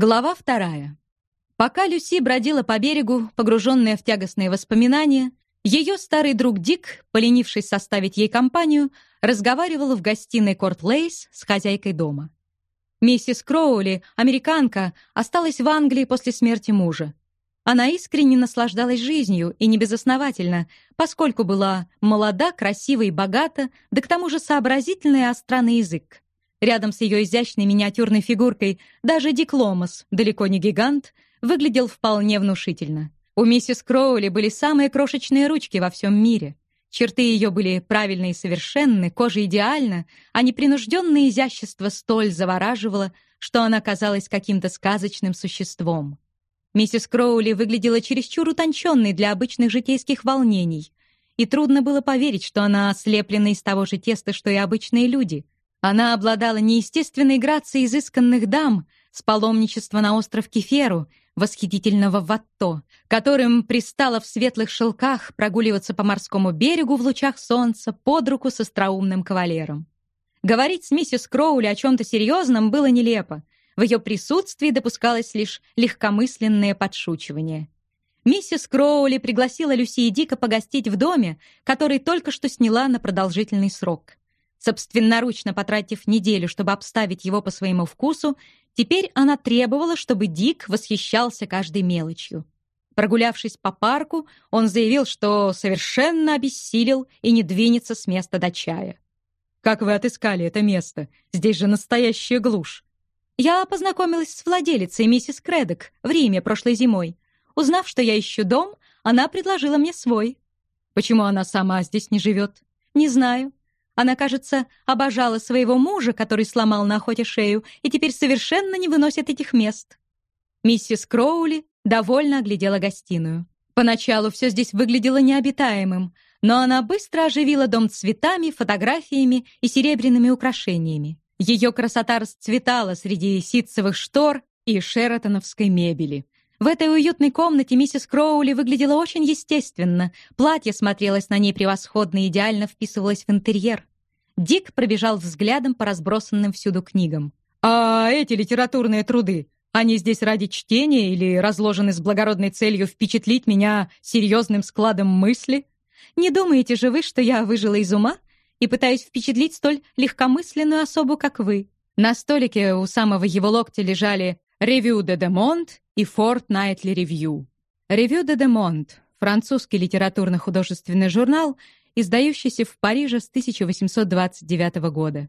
Глава вторая. Пока Люси бродила по берегу, погруженная в тягостные воспоминания, ее старый друг Дик, поленившись составить ей компанию, разговаривал в гостиной Корт Лейс с хозяйкой дома. Миссис Кроули, американка, осталась в Англии после смерти мужа. Она искренне наслаждалась жизнью, и не безосновательно, поскольку была молода, красива и богата, да к тому же сообразительна и остра на язык. Рядом с ее изящной миниатюрной фигуркой даже Дик Ломас, далеко не гигант, выглядел вполне внушительно. У миссис Кроули были самые крошечные ручки во всем мире. Черты ее были правильные и совершенны, кожа идеальна, а непринужденное изящество столь завораживало, что она казалась каким-то сказочным существом. Миссис Кроули выглядела чересчур утонченной для обычных житейских волнений, и трудно было поверить, что она слеплена из того же теста, что и обычные люди — она обладала неестественной грацией изысканных дам с паломничества на остров Кеферу, восхитительного Ватто, которым пристало в светлых шелках прогуливаться по морскому берегу в лучах солнца под руку с остроумным кавалером. Говорить с миссис Кроули о чем-то серьезном было нелепо. В ее присутствии допускалось лишь легкомысленное подшучивание. Миссис Кроули пригласила Люси и Дика погостить в доме, который только что сняла на продолжительный срок. Собственноручно потратив неделю, чтобы обставить его по своему вкусу, теперь она требовала, чтобы Дик восхищался каждой мелочью. Прогулявшись по парку, он заявил, что совершенно обессилел и не двинется с места до чая. «Как вы отыскали это место? Здесь же настоящая глушь». «Я познакомилась с владелицей, миссис Кредок, в Риме прошлой зимой. Узнав, что я ищу дом, она предложила мне свой». «Почему она сама здесь не живет?» «Не знаю. Она, кажется, обожала своего мужа, который сломал на охоте шею, и теперь совершенно не выносит этих мест. Миссис Кроули довольно оглядела гостиную. Поначалу все здесь выглядело необитаемым, но она быстро оживила дом цветами, фотографиями и серебряными украшениями. Ее красота расцветала среди ситцевых штор и шератоновской мебели. В этой уютной комнате миссис Кроули выглядела очень естественно. Платье смотрелось на ней превосходно и идеально вписывалось в интерьер. Дик пробежал взглядом по разбросанным всюду книгам. «А эти литературные труды, они здесь ради чтения или разложены с благородной целью впечатлить меня серьезным складом мысли? Не думаете же вы, что я выжила из ума и пытаюсь впечатлить столь легкомысленную особу, как вы?» На столике у самого его локтя лежали «Ревью де Демонт» и «Фортнайтли Ревью». «Ревью де Демонт» — французский литературно-художественный журнал — издающийся в Париже с 1829 года.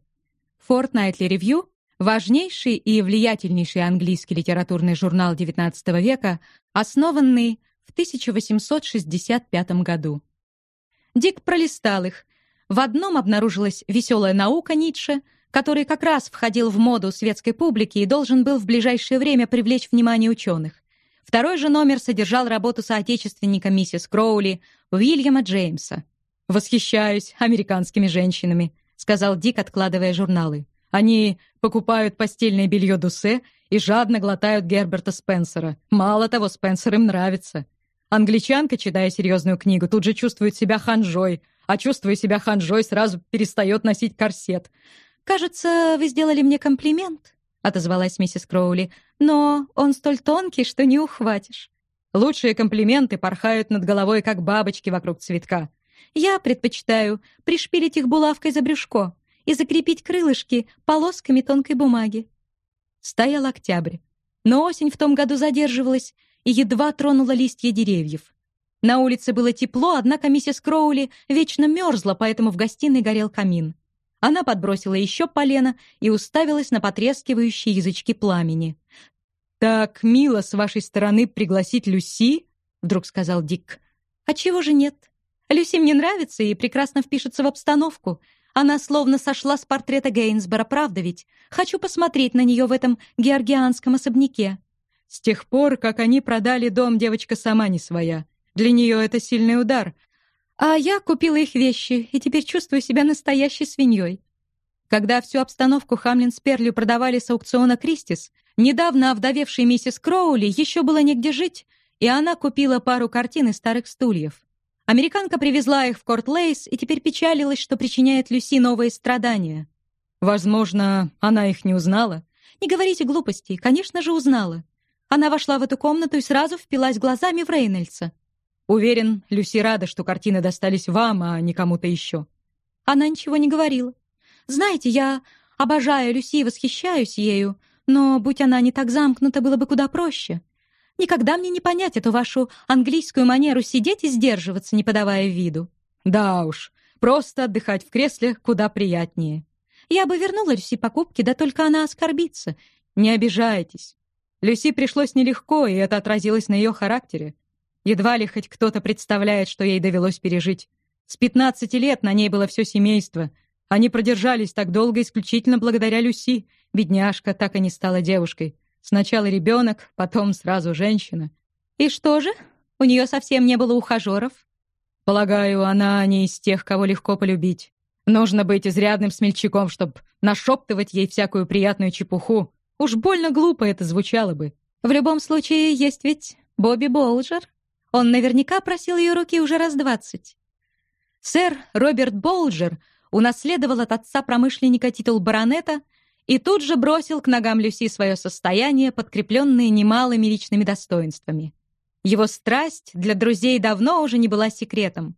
Fortnightly Review — важнейший и влиятельнейший английский литературный журнал XIX века, основанный в 1865 году. Дик пролистал их. В одном обнаружилась веселая наука Ницше, который как раз входил в моду светской публики и должен был в ближайшее время привлечь внимание ученых. Второй же номер содержал работу соотечественника миссис Кроули Уильяма Джеймса. «Восхищаюсь американскими женщинами», — сказал Дик, откладывая журналы. «Они покупают постельное белье Дусе и жадно глотают Герберта Спенсера. Мало того, Спенсер им нравится. Англичанка, читая серьезную книгу, тут же чувствует себя ханжой, а чувствуя себя ханжой, сразу перестает носить корсет. «Кажется, вы сделали мне комплимент», — отозвалась миссис Кроули. «Но он столь тонкий, что не ухватишь». Лучшие комплименты порхают над головой, как бабочки вокруг цветка. Я предпочитаю пришпилить их булавкой за брюшко и закрепить крылышки полосками тонкой бумаги. Стоял октябрь, но осень в том году задерживалась и едва тронула листья деревьев. На улице было тепло, однако миссис Кроули вечно мерзла, поэтому в гостиной горел камин. Она подбросила еще полено и уставилась на потрескивающие язычки пламени. «Так мило с вашей стороны пригласить Люси?» — вдруг сказал Дик. «А чего же нет? Люси мне нравится и прекрасно впишется в обстановку. Она словно сошла с портрета Гейнсбора, правда ведь? Хочу посмотреть на нее в этом георгианском особняке». С тех пор, как они продали дом, девочка сама не своя. Для нее это сильный удар. А я купила их вещи и теперь чувствую себя настоящей свиньей. Когда всю обстановку Хамлинс-Перлю продавали с аукциона Кристис, недавно овдовевшей миссис Кроули еще было негде жить, и она купила пару картин и старых стульев. Американка привезла их в Корт-Лейс и теперь печалилась, что причиняет Люси новые страдания. Возможно, она их не узнала. Не говорите глупостей, конечно же, узнала. Она вошла в эту комнату и сразу впилась глазами в Рейнольдса. Уверен, Люси рада, что картины достались вам, а не кому-то еще. Она ничего не говорила. Знаете, я обожаю Люси и восхищаюсь ею, но, будь она не так замкнута, было бы куда проще. Никогда мне не понять эту вашу английскую манеру сидеть и сдерживаться, не подавая виду. Да уж, просто отдыхать в кресле куда приятнее. Я бы вернула Люси покупки, да только она оскорбится. Не обижайтесь. Люси пришлось нелегко, и это отразилось на ее характере. Едва ли хоть кто-то представляет, что ей довелось пережить. С 15 лет на ней было все семейство. Они продержались так долго исключительно благодаря Люси. Бедняжка так и не стала девушкой. Сначала ребенок, потом сразу женщина. И что же? У нее совсем не было ухажеров? Полагаю, она не из тех, кого легко полюбить. Нужно быть изрядным смельчаком, чтобы нашептывать ей всякую приятную чепуху. Уж больно глупо это звучало бы. В любом случае, есть ведь Бобби Болджер. Он наверняка просил ее руки уже раз двадцать. Сэр Роберт Болджер унаследовал от отца промышленника титул баронета и тут же бросил к ногам Люси свое состояние, подкрепленное немалыми личными достоинствами. Его страсть для друзей давно уже не была секретом.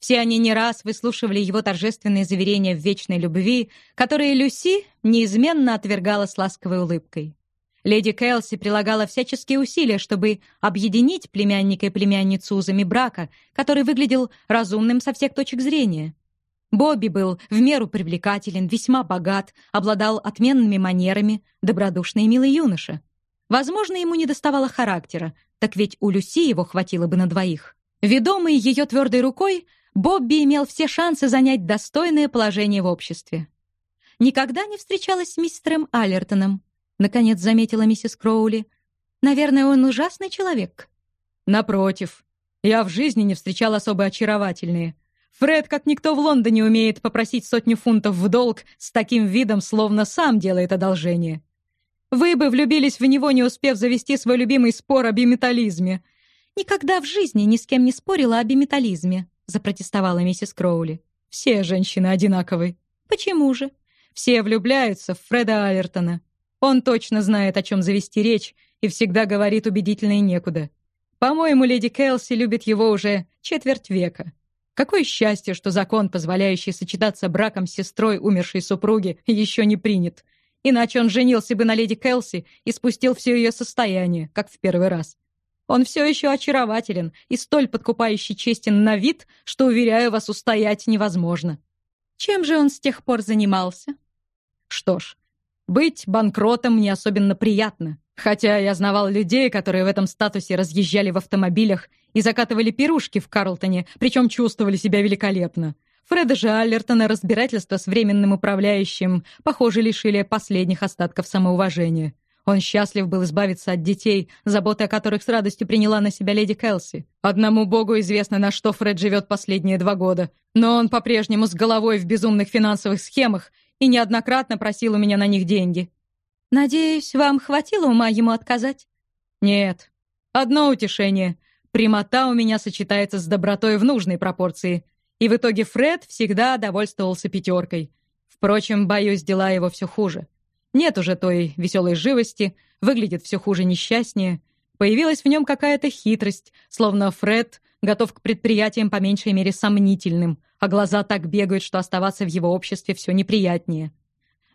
Все они не раз выслушивали его торжественные заверения в вечной любви, которые Люси неизменно отвергала с ласковой улыбкой. Леди Кэлси прилагала всяческие усилия, чтобы объединить племянника и племянницу узами брака, который выглядел разумным со всех точек зрения. Бобби был в меру привлекателен, весьма богат, обладал отменными манерами, добродушный и милый юноша. Возможно, ему не доставало характера, так ведь у Люси его хватило бы на двоих. Ведомый ее твердой рукой, Бобби имел все шансы занять достойное положение в обществе. «Никогда не встречалась с мистером Аллертоном», — наконец заметила миссис Кроули. «Наверное, он ужасный человек». «Напротив. Я в жизни не встречал особо очаровательные. Фред, как никто в Лондоне, умеет попросить сотню фунтов в долг с таким видом, словно сам делает одолжение. Вы бы влюбились в него, не успев завести свой любимый спор о биметализме». «Никогда в жизни ни с кем не спорила о биметализме», — запротестовала миссис Кроули. «Все женщины одинаковы». «Почему же?» «Все влюбляются в Фреда Аллертона. Он точно знает, о чем завести речь, и всегда говорит убедительно и некуда. По-моему, леди Келси любит его уже четверть века. Какое счастье, что закон, позволяющий сочетаться браком с сестрой умершей супруги, еще не принят. Иначе он женился бы на леди Келси и спустил все ее состояние, как в первый раз. Он все еще очарователен и столь подкупающий честен на вид, что, уверяю вас, устоять невозможно. Чем же он с тех пор занимался? Что ж, быть банкротом не особенно приятно. Хотя я знавал людей, которые в этом статусе разъезжали в автомобилях и закатывали пирушки в Карлтоне, причем чувствовали себя великолепно. Фреда же Аллертона разбирательства с временным управляющим, похоже, лишили последних остатков самоуважения. Он счастлив был избавиться от детей, заботы о которых с радостью приняла на себя леди Келси. Одному богу известно, на что Фред живет последние два года. Но он по-прежнему с головой в безумных финансовых схемах и неоднократно просил у меня на них деньги. «Надеюсь, вам хватило ума ему отказать?» «Нет. Одно утешение. Прямота у меня сочетается с добротой в нужной пропорции. И в итоге Фред всегда довольствовался пятеркой. Впрочем, боюсь, дела его все хуже. Нет уже той веселой живости, выглядит все хуже несчастнее. Появилась в нем какая-то хитрость, словно Фред готов к предприятиям по меньшей мере сомнительным, а глаза так бегают, что оставаться в его обществе все неприятнее.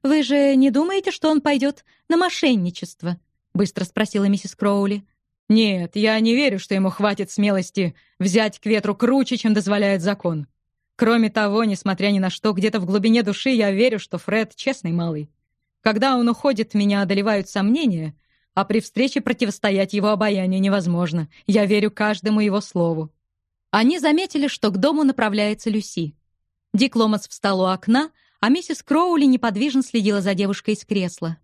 «Вы же не думаете, что он пойдет на мошенничество?» — быстро спросила миссис Кроули. «Нет, я не верю, что ему хватит смелости взять к ветру круче, чем дозволяет закон. Кроме того, несмотря ни на что, где-то в глубине души я верю, что Фред честный малый. Когда он уходит, меня одолевают сомнения, а при встрече противостоять его обаянию невозможно. Я верю каждому его слову. Они заметили, что к дому направляется Люси. Дик Ломас встал у окна, а миссис Кроули неподвижно следила за девушкой из кресла.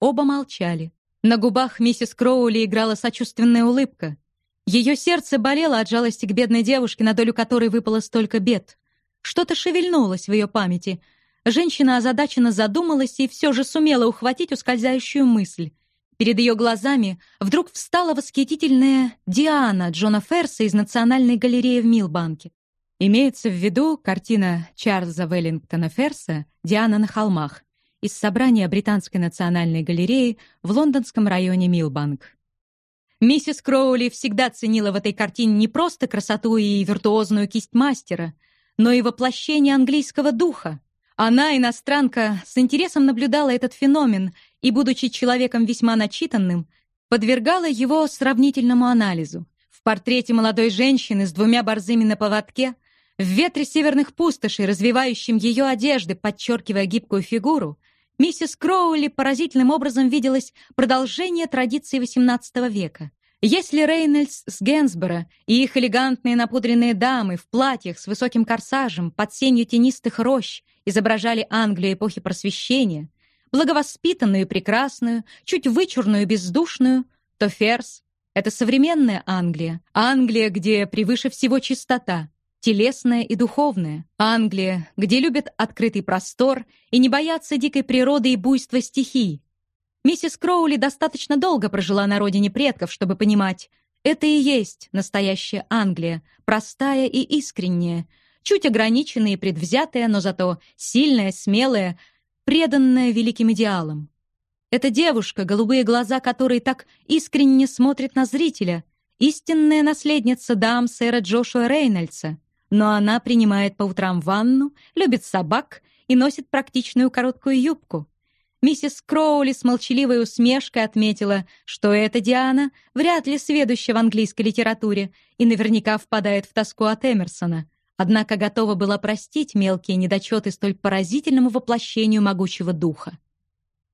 Оба молчали. На губах миссис Кроули играла сочувственная улыбка. Ее сердце болело от жалости к бедной девушке, на долю которой выпало столько бед. Что-то шевельнулось в ее памяти — Женщина озадаченно задумалась и все же сумела ухватить ускользающую мысль. Перед ее глазами вдруг встала восхитительная Диана Джона Ферса из Национальной галереи в Милбанке. Имеется в виду картина Чарльза Веллингтона Ферса «Диана на холмах», из собрания Британской национальной галереи в лондонском районе Милбанк. Миссис Кроули всегда ценила в этой картине не просто красоту и виртуозную кисть мастера, но и воплощение английского духа. Она, иностранка, с интересом наблюдала этот феномен и, будучи человеком весьма начитанным, подвергала его сравнительному анализу. В портрете молодой женщины с двумя борзыми на поводке, в ветре северных пустошей, развивающем ее одежды, подчеркивая гибкую фигуру, миссис Кроули поразительным образом виделось продолжение традиции XVIII века. Если Рейнольдс с Генсборо и их элегантные напудренные дамы в платьях с высоким корсажем под сенью тенистых рощ изображали Англию эпохи Просвещения, благовоспитанную и прекрасную, чуть вычурную и бездушную, то Ферс — это современная Англия, Англия, где превыше всего чистота, телесная и духовная. Англия, где любят открытый простор и не боятся дикой природы и буйства стихий. Миссис Кроули достаточно долго прожила на родине предков, чтобы понимать, это и есть настоящая Англия, простая и искренняя, чуть ограниченная и предвзятая, но зато сильная, смелая, преданная великим идеалам. Эта девушка, голубые глаза которой так искренне смотрят на зрителя, истинная наследница дам сэра Джошуа Рейнольдса но она принимает по утрам ванну, любит собак и носит практичную короткую юбку. Миссис Кроули с молчаливой усмешкой отметила, что эта Диана вряд ли сведуща в английской литературе и наверняка впадает в тоску от Эмерсона, однако готова была простить мелкие недочеты столь поразительному воплощению могучего духа.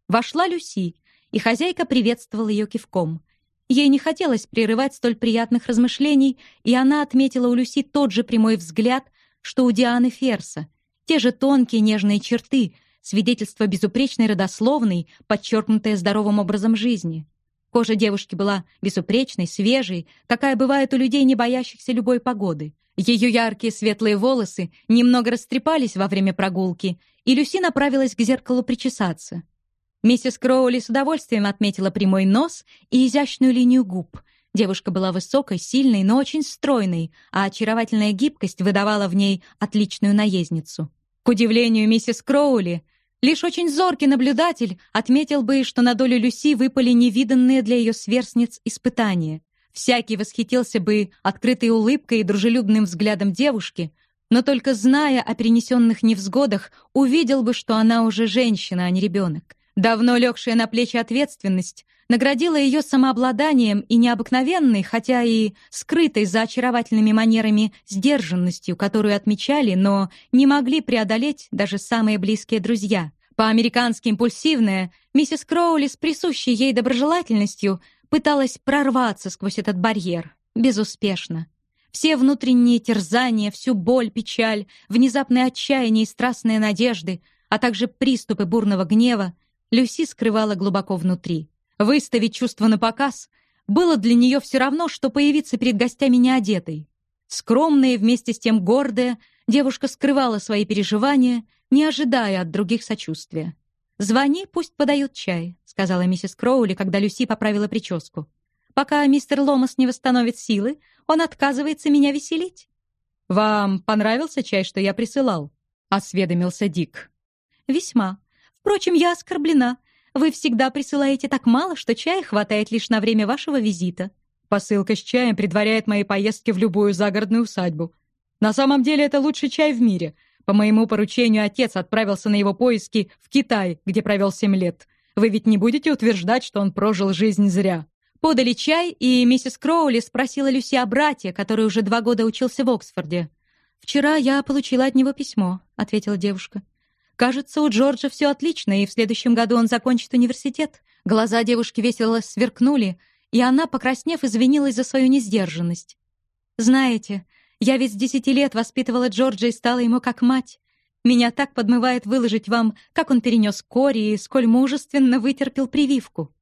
Вошла Люси, и хозяйка приветствовала ее кивком. Ей не хотелось прерывать столь приятных размышлений, и она отметила у Люси тот же прямой взгляд, что у Дианы Ферса, те же тонкие нежные черты, свидетельство безупречной родословной, подчеркнутое здоровым образом жизни. Кожа девушки была безупречной, свежей, какая бывает у людей, не боящихся любой погоды. Ее яркие светлые волосы немного растрепались во время прогулки, и Люси направилась к зеркалу причесаться. Миссис Кроули с удовольствием отметила прямой нос и изящную линию губ. Девушка была высокой, сильной, но очень стройной, а очаровательная гибкость выдавала в ней отличную наездницу. К удивлению миссис Кроули, лишь очень зоркий наблюдатель отметил бы, что на долю Люси выпали невиданные для ее сверстниц испытания. Всякий восхитился бы открытой улыбкой и дружелюбным взглядом девушки, но только зная о перенесенных невзгодах, увидел бы, что она уже женщина, а не ребенок. Давно легшая на плечи ответственность наградила ее самообладанием и необыкновенной, хотя и скрытой за очаровательными манерами сдержанностью, которую отмечали, но не могли преодолеть даже самые близкие друзья. По-американски импульсивная, миссис Кроули с присущей ей доброжелательностью пыталась прорваться сквозь этот барьер. Безуспешно. Все внутренние терзания, всю боль, печаль, внезапное отчаяние и страстные надежды, а также приступы бурного гнева — Люси скрывала глубоко внутри. Выставить чувство на показ было для нее все равно, что появиться перед гостями неодетой. Скромная и вместе с тем гордая, девушка скрывала свои переживания, не ожидая от других сочувствия. «Звони, пусть подают чай», — сказала миссис Кроули, когда Люси поправила прическу. «Пока мистер Ломас не восстановит силы, он отказывается меня веселить». «Вам понравился чай, что я присылал?» — осведомился Дик. «Весьма. Впрочем, я оскорблена. Вы всегда присылаете так мало, что чая хватает лишь на время вашего визита. Посылка с чаем предваряет мои поездки в любую загородную усадьбу. На самом деле это лучший чай в мире. По моему поручению отец отправился на его поиски в Китай, где провел семь лет. Вы ведь не будете утверждать, что он прожил жизнь зря. Подали чай, и миссис Кроули спросила Люси о брате, который уже два года учился в Оксфорде. «Вчера я получила от него письмо», — ответила девушка. Кажется, у Джорджа все отлично, и в следующем году он закончит университет. Глаза девушки весело сверкнули, и она, покраснев, извинилась за свою несдержанность. «Знаете, я ведь с десяти лет воспитывала Джорджа и стала ему как мать. Меня так подмывает выложить вам, как он перенес кори и сколь мужественно вытерпел прививку».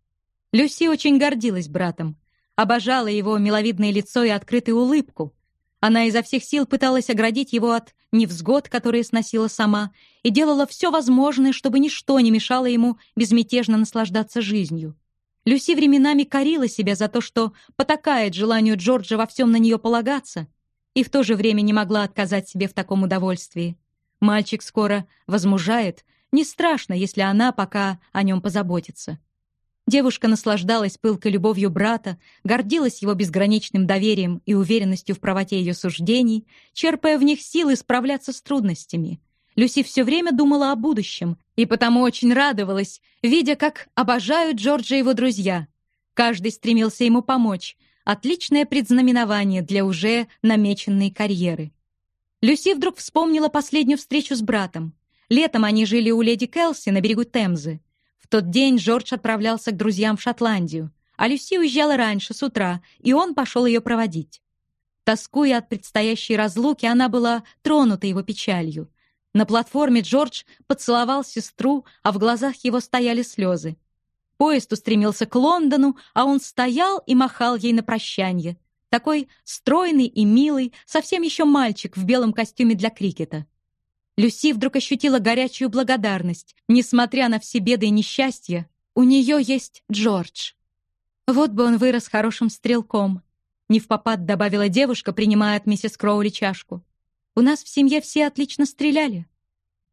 Люси очень гордилась братом, обожала его миловидное лицо и открытую улыбку. Она изо всех сил пыталась оградить его от невзгод, которые сносила сама, и делала все возможное, чтобы ничто не мешало ему безмятежно наслаждаться жизнью. Люси временами корила себя за то, что потакает желанию Джорджа во всем на нее полагаться, и в то же время не могла отказать себе в таком удовольствии. Мальчик скоро возмужает, не страшно, если она пока о нем позаботится. Девушка наслаждалась пылкой любовью брата, гордилась его безграничным доверием и уверенностью в правоте ее суждений, черпая в них силы справляться с трудностями. Люси все время думала о будущем и потому очень радовалась, видя, как обожают Джорджа его друзья. Каждый стремился ему помочь. Отличное предзнаменование для уже намеченной карьеры. Люси вдруг вспомнила последнюю встречу с братом. Летом они жили у леди Келси на берегу Темзы. Тот день Джордж отправлялся к друзьям в Шотландию, а Люси уезжала раньше, с утра, и он пошел ее проводить. Тоскуя от предстоящей разлуки, она была тронута его печалью. На платформе Джордж поцеловал сестру, а в глазах его стояли слезы. Поезд устремился к Лондону, а он стоял и махал ей на прощанье. Такой стройный и милый, совсем еще мальчик в белом костюме для крикета. Люси вдруг ощутила горячую благодарность. Несмотря на все беды и несчастья, у нее есть Джордж. Вот бы он вырос хорошим стрелком. Не в попад добавила девушка, принимая от миссис Кроули чашку. У нас в семье все отлично стреляли.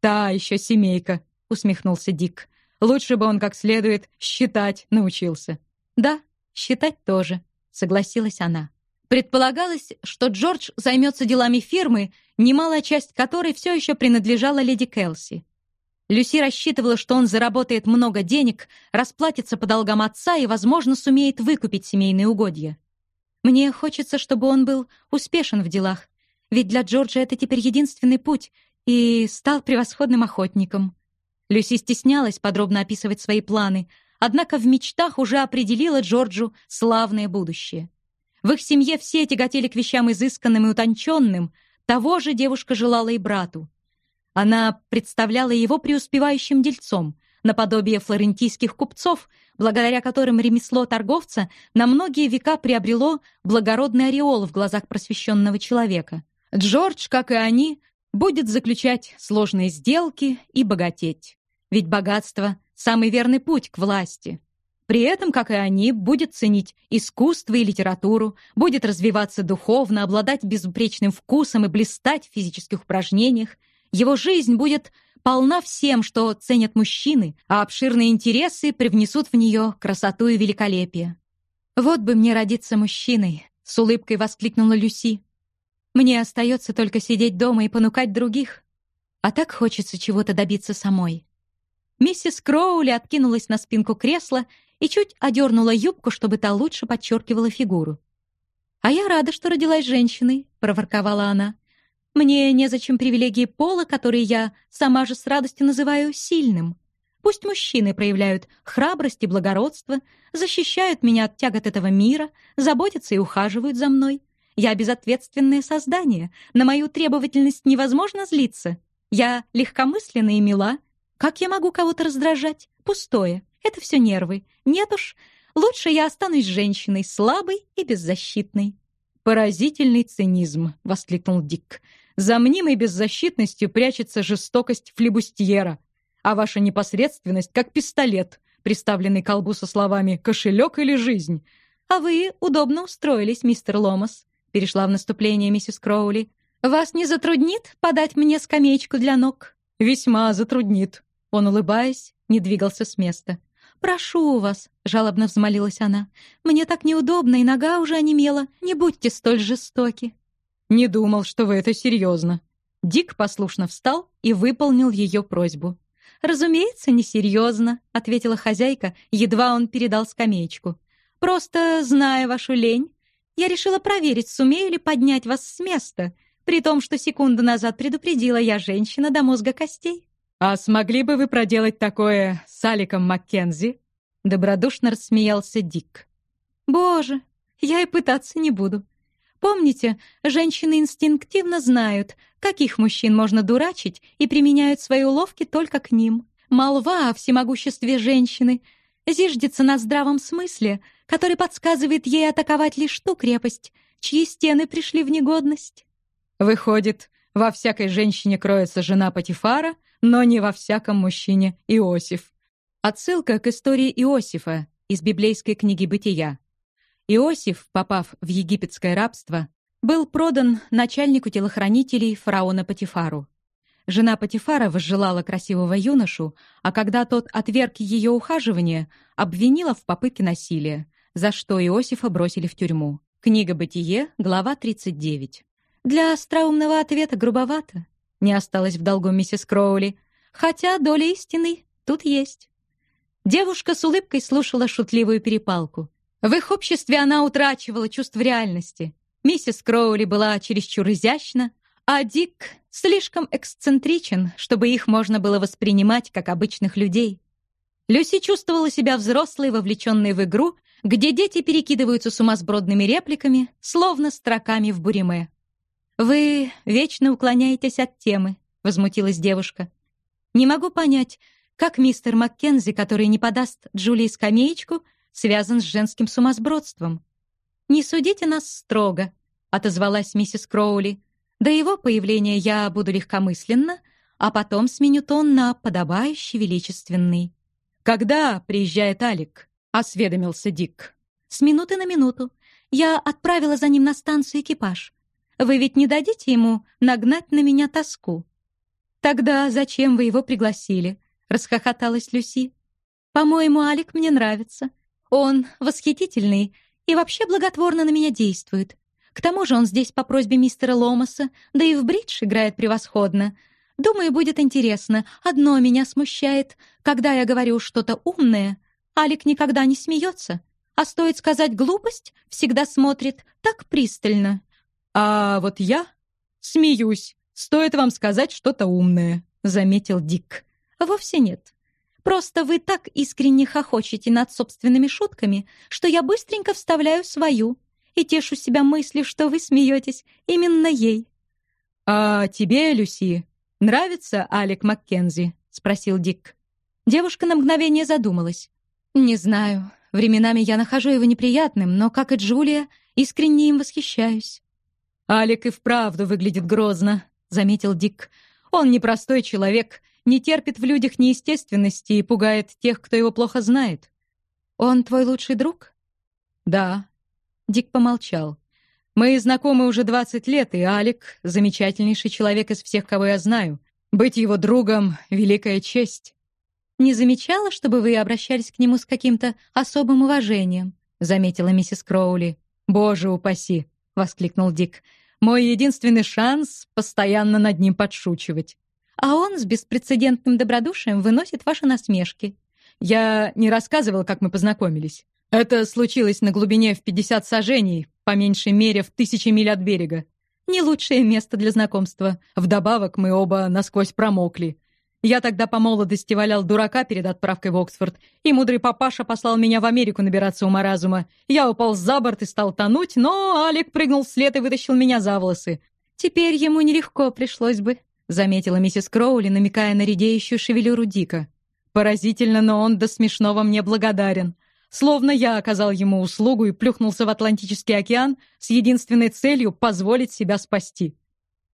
Та еще семейка, усмехнулся Дик. Лучше бы он как следует считать научился. Да, считать тоже, согласилась она. Предполагалось, что Джордж займется делами фирмы, немалая часть которой все еще принадлежала леди Келси. Люси рассчитывала, что он заработает много денег, расплатится по долгам отца и, возможно, сумеет выкупить семейные угодья. Мне хочется, чтобы он был успешен в делах, ведь для Джорджа это теперь единственный путь, и стал превосходным охотником. Люси стеснялась подробно описывать свои планы, однако в мечтах уже определила Джорджу славное будущее. В их семье все тяготели к вещам изысканным и утонченным. Того же девушка желала и брату. Она представляла его преуспевающим дельцом, наподобие флорентийских купцов, благодаря которым ремесло торговца на многие века приобрело благородный ореол в глазах просвещенного человека. Джордж, как и они, будет заключать сложные сделки и богатеть. Ведь богатство — самый верный путь к власти. При этом, как и они, будет ценить искусство и литературу, будет развиваться духовно, обладать безупречным вкусом и блистать в физических упражнениях. Его жизнь будет полна всем, что ценят мужчины, а обширные интересы привнесут в нее красоту и великолепие. «Вот бы мне родиться мужчиной!» — с улыбкой воскликнула Люси. «Мне остается только сидеть дома и понукать других. А так хочется чего-то добиться самой». Миссис Кроули откинулась на спинку кресла и чуть одернула юбку, чтобы та лучше подчеркивала фигуру. «А я рада, что родилась женщиной», — проворковала она. «Мне незачем привилегии пола, которые я сама же с радостью называю сильным. Пусть мужчины проявляют храбрость и благородство, защищают меня от тягот этого мира, заботятся и ухаживают за мной. Я безответственное создание, на мою требовательность невозможно злиться. Я легкомысленна и мила. Как я могу кого-то раздражать? Пустое. Это все нервы. Нет уж, лучше я останусь женщиной, слабой и беззащитной». «Поразительный цинизм», — воскликнул Дик. «За мнимой беззащитностью прячется жестокость флебустьера, а ваша непосредственность как пистолет, приставленный к колбу со словами «кошелек или жизнь». «А вы удобно устроились, мистер Ломас», — перешла в наступление миссис Кроули. «Вас не затруднит подать мне скамеечку для ног?» «Весьма затруднит». Он, улыбаясь, не двигался с места. «Прошу вас», — жалобно взмолилась она. «Мне так неудобно, и нога уже онемела. Не будьте столь жестоки». «Не думал, что вы это серьезно». Дик послушно встал и выполнил ее просьбу. «Разумеется, несерьезно», — ответила хозяйка, едва он передал скамеечку. «Просто, зная вашу лень, я решила проверить, сумею ли поднять вас с места, при том, что секунду назад предупредила я женщина до мозга костей». «А смогли бы вы проделать такое с Аликом Маккензи?» Добродушно рассмеялся Дик. «Боже, я и пытаться не буду. Помните, женщины инстинктивно знают, каких мужчин можно дурачить и применяют свои уловки только к ним. Молва о всемогуществе женщины зиждется на здравом смысле, который подсказывает ей атаковать лишь ту крепость, чьи стены пришли в негодность». «Выходит, во всякой женщине кроется жена Патифара, но не во всяком мужчине Иосиф. Отсылка к истории Иосифа из библейской книги «Бытия». Иосиф, попав в египетское рабство, был продан начальнику телохранителей фараона Патифару. Жена Патифара возжелала красивого юношу, а когда тот отверг ее ухаживание, обвинила в попытке насилия, за что Иосифа бросили в тюрьму. Книга «Бытие», глава 39. Для остроумного ответа грубовато. Не осталось в долгу миссис Кроули, хотя доля истины тут есть. Девушка с улыбкой слушала шутливую перепалку. В их обществе она утрачивала чувство реальности. Миссис Кроули была чересчур изящна, а Дик слишком эксцентричен, чтобы их можно было воспринимать как обычных людей. Люси чувствовала себя взрослой, вовлеченной в игру, где дети перекидываются сумасбродными репликами, словно строками в буриме. «Вы вечно уклоняетесь от темы», — возмутилась девушка. «Не могу понять, как мистер Маккензи, который не подаст Джулии скамеечку, связан с женским сумасбродством». «Не судите нас строго», — отозвалась миссис Кроули. До его появления я буду легкомысленно, а потом сменю тон на подобающий величественный. «Когда приезжает Алик?» — осведомился Дик. «С минуты на минуту. Я отправила за ним на станцию экипаж. Вы ведь не дадите ему нагнать на меня тоску?» «Тогда зачем вы его пригласили?» — расхохоталась Люси. «По-моему, Алик мне нравится. Он восхитительный и вообще благотворно на меня действует. К тому же он здесь по просьбе мистера Ломаса, да и в бридж играет превосходно. Думаю, будет интересно. Одно меня смущает. Когда я говорю что-то умное, Алик никогда не смеется. А стоит сказать глупость, всегда смотрит так пристально. «А вот я смеюсь. Стоит вам сказать что-то умное», — заметил Дик. «Вовсе нет. Просто вы так искренне хохочете над собственными шутками, что я быстренько вставляю свою и тешу себя мыслью, что вы смеетесь именно ей». «А тебе, Люси, нравится Алек Маккензи?» — спросил Дик. Девушка на мгновение задумалась. «Не знаю. Временами я нахожу его неприятным, но, как и Джулия, искренне им восхищаюсь». «Алек и вправду выглядит грозно», — заметил Дик. «Он непростой человек, не терпит в людях неестественности и пугает тех, кто его плохо знает». «Он твой лучший друг?» «Да, Дик помолчал. «Мы знакомы уже 20 лет, и Алик — замечательнейший человек из всех, кого я знаю. Быть его другом — великая честь». «Не замечала, чтобы вы обращались к нему с каким-то особым уважением», — заметила миссис Кроули. «Боже упаси!» — воскликнул Дик. «Мой единственный шанс — постоянно над ним подшучивать». «А он с беспрецедентным добродушием выносит ваши насмешки». «Я не рассказывал, как мы познакомились. Это случилось на глубине в 50 сажений, по меньшей мере в тысячи миль от берега. Не лучшее место для знакомства. Вдобавок мы оба насквозь промокли. Я тогда по молодости валял дурака перед отправкой в Оксфорд, и мудрый папаша послал меня в Америку набираться ума разума. Я упал за борт и стал тонуть, но Алик прыгнул вслед и вытащил меня за волосы. «Теперь ему нелегко пришлось бы», — заметила миссис Кроули, намекая на редеющую шевелюру Дика. «Поразительно, но он до смешного мне благодарен. Словно я оказал ему услугу и плюхнулся в Атлантический океан с единственной целью позволить себя спасти.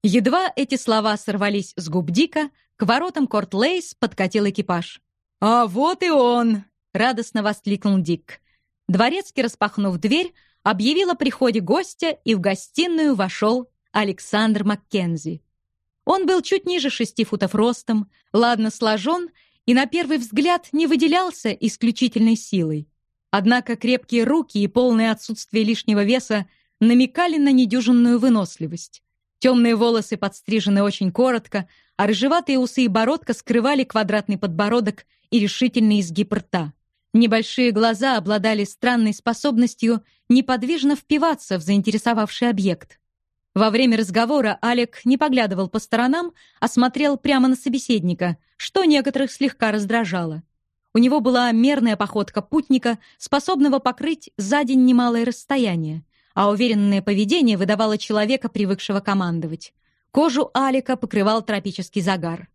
Едва эти слова сорвались с губ Дика, к воротам Корт-Лейс подкатил экипаж. «А вот и он!» — радостно воскликнул Дик. Дворецкий, распахнув дверь, объявил о приходе гостя, и в гостиную вошел Александр Маккензи. Он был чуть ниже шести футов ростом, ладно сложен и на первый взгляд не выделялся исключительной силой. Однако крепкие руки и полное отсутствие лишнего веса намекали на недюжинную выносливость. Темные волосы подстрижены очень коротко, а рыжеватые усы и бородка скрывали квадратный подбородок и решительный изгиб рта. Небольшие глаза обладали странной способностью неподвижно впиваться в заинтересовавший объект. Во время разговора Алек не поглядывал по сторонам, а смотрел прямо на собеседника, что некоторых слегка раздражало. У него была мерная походка путника, способного покрыть за день немалое расстояние, а уверенное поведение выдавало человека, привыкшего командовать. Кожу Алика покрывал тропический загар.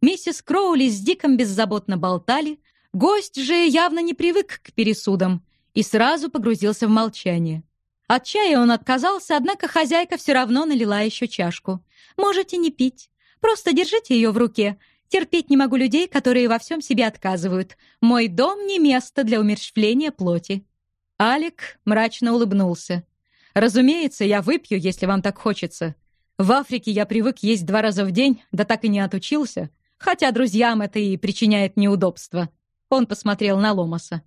Миссис Кроули с Диком беззаботно болтали, гость же явно не привык к пересудам и сразу погрузился в молчание. От чая он отказался, однако хозяйка все равно налила еще чашку. «Можете не пить. Просто держите ее в руке. Терпеть не могу людей, которые во всем себе отказывают. Мой дом не место для умерщвления плоти». Алик мрачно улыбнулся. «Разумеется, я выпью, если вам так хочется. В Африке я привык есть два раза в день, да так и не отучился, хотя друзьям это и причиняет неудобства. Он посмотрел на Ломаса.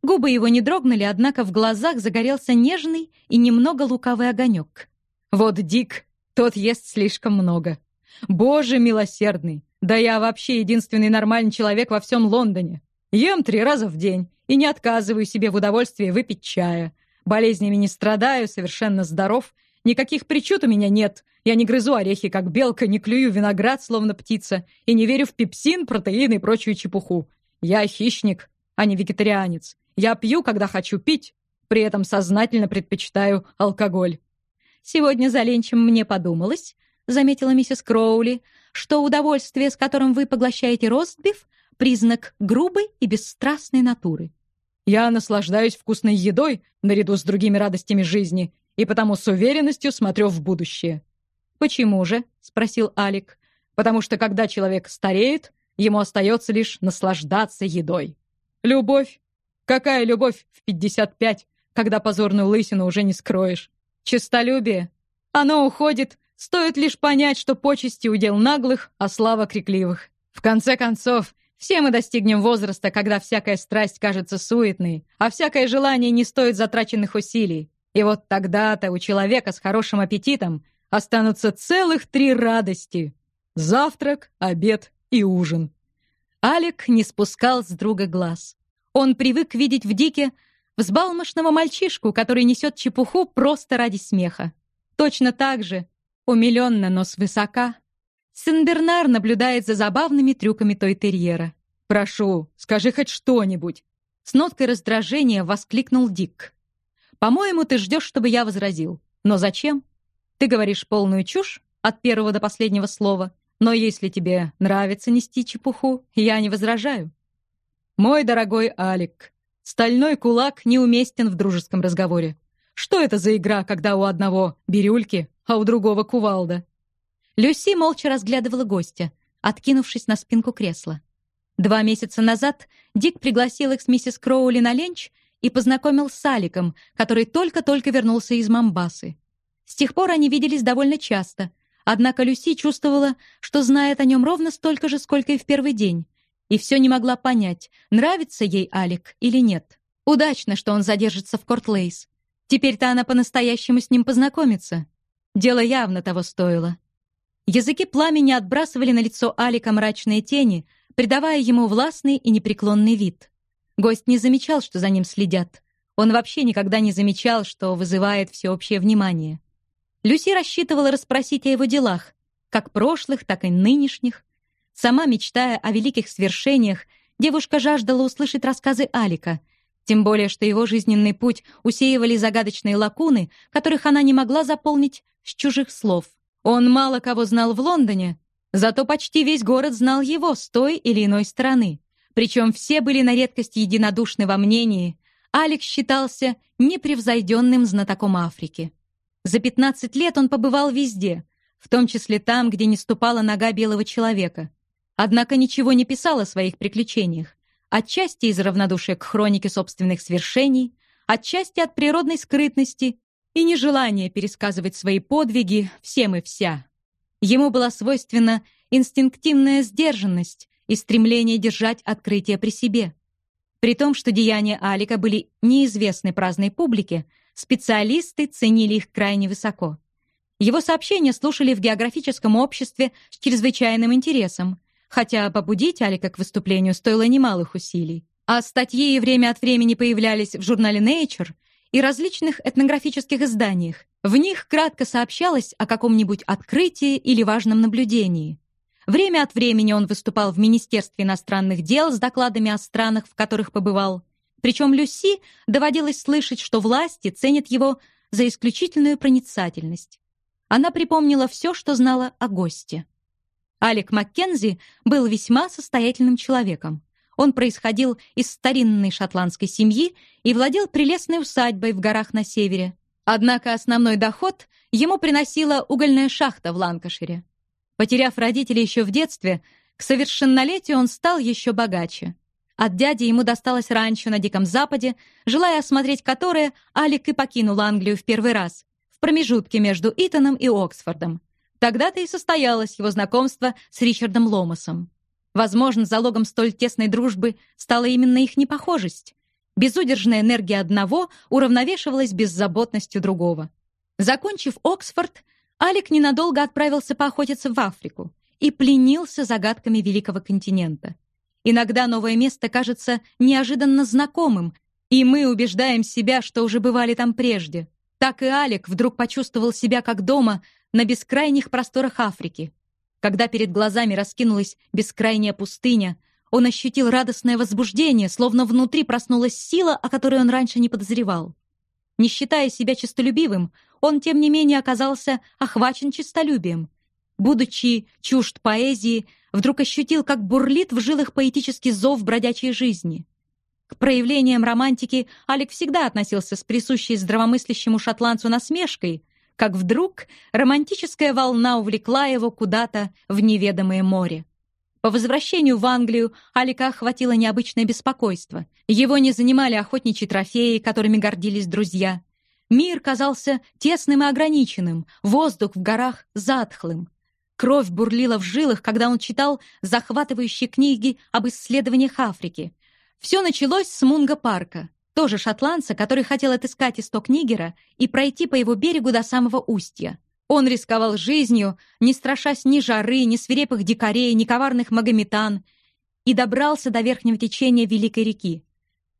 Губы его не дрогнули, однако в глазах загорелся нежный и немного лукавый огонек. Вот Дик, тот ест слишком много. Боже милосердный! Да я вообще единственный нормальный человек во всем Лондоне. Ем три раза в день и не отказываю себе в удовольствии выпить чая. Болезнями не страдаю, совершенно здоров. Никаких причуд у меня нет. Я не грызу орехи, как белка, не клюю виноград, словно птица, и не верю в пепсин, протеины и прочую чепуху. Я хищник, а не вегетарианец. Я пью, когда хочу пить, при этом сознательно предпочитаю алкоголь. Сегодня за ленчем мне подумалось, заметила миссис Кроули, что удовольствие, с которым вы поглощаете ростбиф, признак грубой и бесстрастной натуры. Я наслаждаюсь вкусной едой наряду с другими радостями жизни и потому с уверенностью смотрю в будущее. «Почему же?» — спросил Алик. «Потому что когда человек стареет, ему остается лишь наслаждаться едой. Любовь. Какая любовь в 55, когда позорную лысину уже не скроешь? Честолюбие. Оно уходит, стоит лишь понять, что почести удел наглых, а слава крикливых. В конце концов, все мы достигнем возраста, когда всякая страсть кажется суетной, а всякое желание не стоит затраченных усилий. И вот тогда-то у человека с хорошим аппетитом останутся целых три радости. Завтрак, обед и ужин. Алик не спускал с друга глаз. Он привык видеть в Дике взбалмошного мальчишку, который несет чепуху просто ради смеха. Точно так же, умиленно, но свысока, Сен-Бернар наблюдает за забавными трюками той терьера. «Прошу, скажи хоть что-нибудь!» С ноткой раздражения воскликнул Дик. «По-моему, ты ждешь, чтобы я возразил. Но зачем? Ты говоришь полную чушь от первого до последнего слова, но если тебе нравится нести чепуху, я не возражаю». «Мой дорогой Алик, стальной кулак неуместен в дружеском разговоре. Что это за игра, когда у одного бирюльки, а у другого кувалда?» Люси молча разглядывала гостя, откинувшись на спинку кресла. Два месяца назад Дик пригласил их с миссис Кроули на ленч и познакомил с Аликом, который только-только вернулся из Мамбасы. С тех пор они виделись довольно часто, однако Люси чувствовала, что знает о нем ровно столько же, сколько и в первый день, и все не могла понять, нравится ей Алик или нет. Удачно, что он задержится в Кортлейс. Теперь-то она по-настоящему с ним познакомится. Дело явно того стоило. Языки пламени отбрасывали на лицо Алика мрачные тени, придавая ему властный и непреклонный вид. Гость не замечал, что за ним следят. Он вообще никогда не замечал, что вызывает всеобщее внимание. Люси рассчитывала расспросить о его делах, как прошлых, так и нынешних. Сама мечтая о великих свершениях, девушка жаждала услышать рассказы Алика, тем более что его жизненный путь усеивали загадочные лакуны, которых она не могла заполнить с чужих слов. Он мало кого знал в Лондоне, зато почти весь город знал его с той или иной стороны. Причем все были на редкость единодушны во мнении. Алекс считался непревзойденным знатоком Африки. За 15 лет он побывал везде, в том числе там, где не ступала нога белого человека. Однако ничего не писал о своих приключениях. Отчасти из равнодушия к хронике собственных свершений, отчасти от природной скрытности и нежелание пересказывать свои подвиги всем и вся. Ему была свойственна инстинктивная сдержанность и стремление держать открытие при себе. При том, что деяния Алика были неизвестны праздной публике, специалисты ценили их крайне высоко. Его сообщения слушали в географическом обществе с чрезвычайным интересом, хотя побудить Алика к выступлению стоило немалых усилий. А статьи время от времени появлялись в журнале Nature — и различных этнографических изданиях. В них кратко сообщалось о каком-нибудь открытии или важном наблюдении. Время от времени он выступал в Министерстве иностранных дел с докладами о странах, в которых побывал. Причем Люси доводилось слышать, что власти ценят его за исключительную проницательность. Она припомнила все, что знала о госте. Алек Маккензи был весьма состоятельным человеком. Он происходил из старинной шотландской семьи и владел прелестной усадьбой в горах на севере. Однако основной доход ему приносила угольная шахта в Ланкашире. Потеряв родителей еще в детстве, к совершеннолетию он стал еще богаче. От дяди ему досталось ранчо на Диком Западе, желая осмотреть которое, Алик и покинул Англию в первый раз, в промежутке между Итоном и Оксфордом. Тогда-то и состоялось его знакомство с Ричардом Ломасом. Возможно, залогом столь тесной дружбы стала именно их непохожесть. Безудержная энергия одного уравновешивалась беззаботностью другого. Закончив Оксфорд, Алик ненадолго отправился поохотиться в Африку и пленился загадками великого континента. Иногда новое место кажется неожиданно знакомым, и мы убеждаем себя, что уже бывали там прежде. Так и Алик вдруг почувствовал себя как дома на бескрайних просторах Африки. Когда перед глазами раскинулась бескрайняя пустыня, он ощутил радостное возбуждение, словно внутри проснулась сила, о которой он раньше не подозревал. Не считая себя честолюбивым, он, тем не менее, оказался охвачен честолюбием. Будучи чужд поэзии, вдруг ощутил, как бурлит в жилах поэтический зов бродячей жизни. К проявлениям романтики Алик всегда относился с присущей здравомыслящему шотландцу насмешкой, как вдруг романтическая волна увлекла его куда-то в неведомое море. По возвращению в Англию Алика охватило необычное беспокойство. Его не занимали охотничьи трофеи, которыми гордились друзья. Мир казался тесным и ограниченным, воздух в горах затхлым. Кровь бурлила в жилах, когда он читал захватывающие книги об исследованиях Африки. Все началось с Мунга-парка, тоже шотландца, который хотел отыскать исток Нигера и пройти по его берегу до самого устья. Он рисковал жизнью, не страшась ни жары, ни свирепых дикарей, ни коварных магометан, и добрался до верхнего течения Великой реки.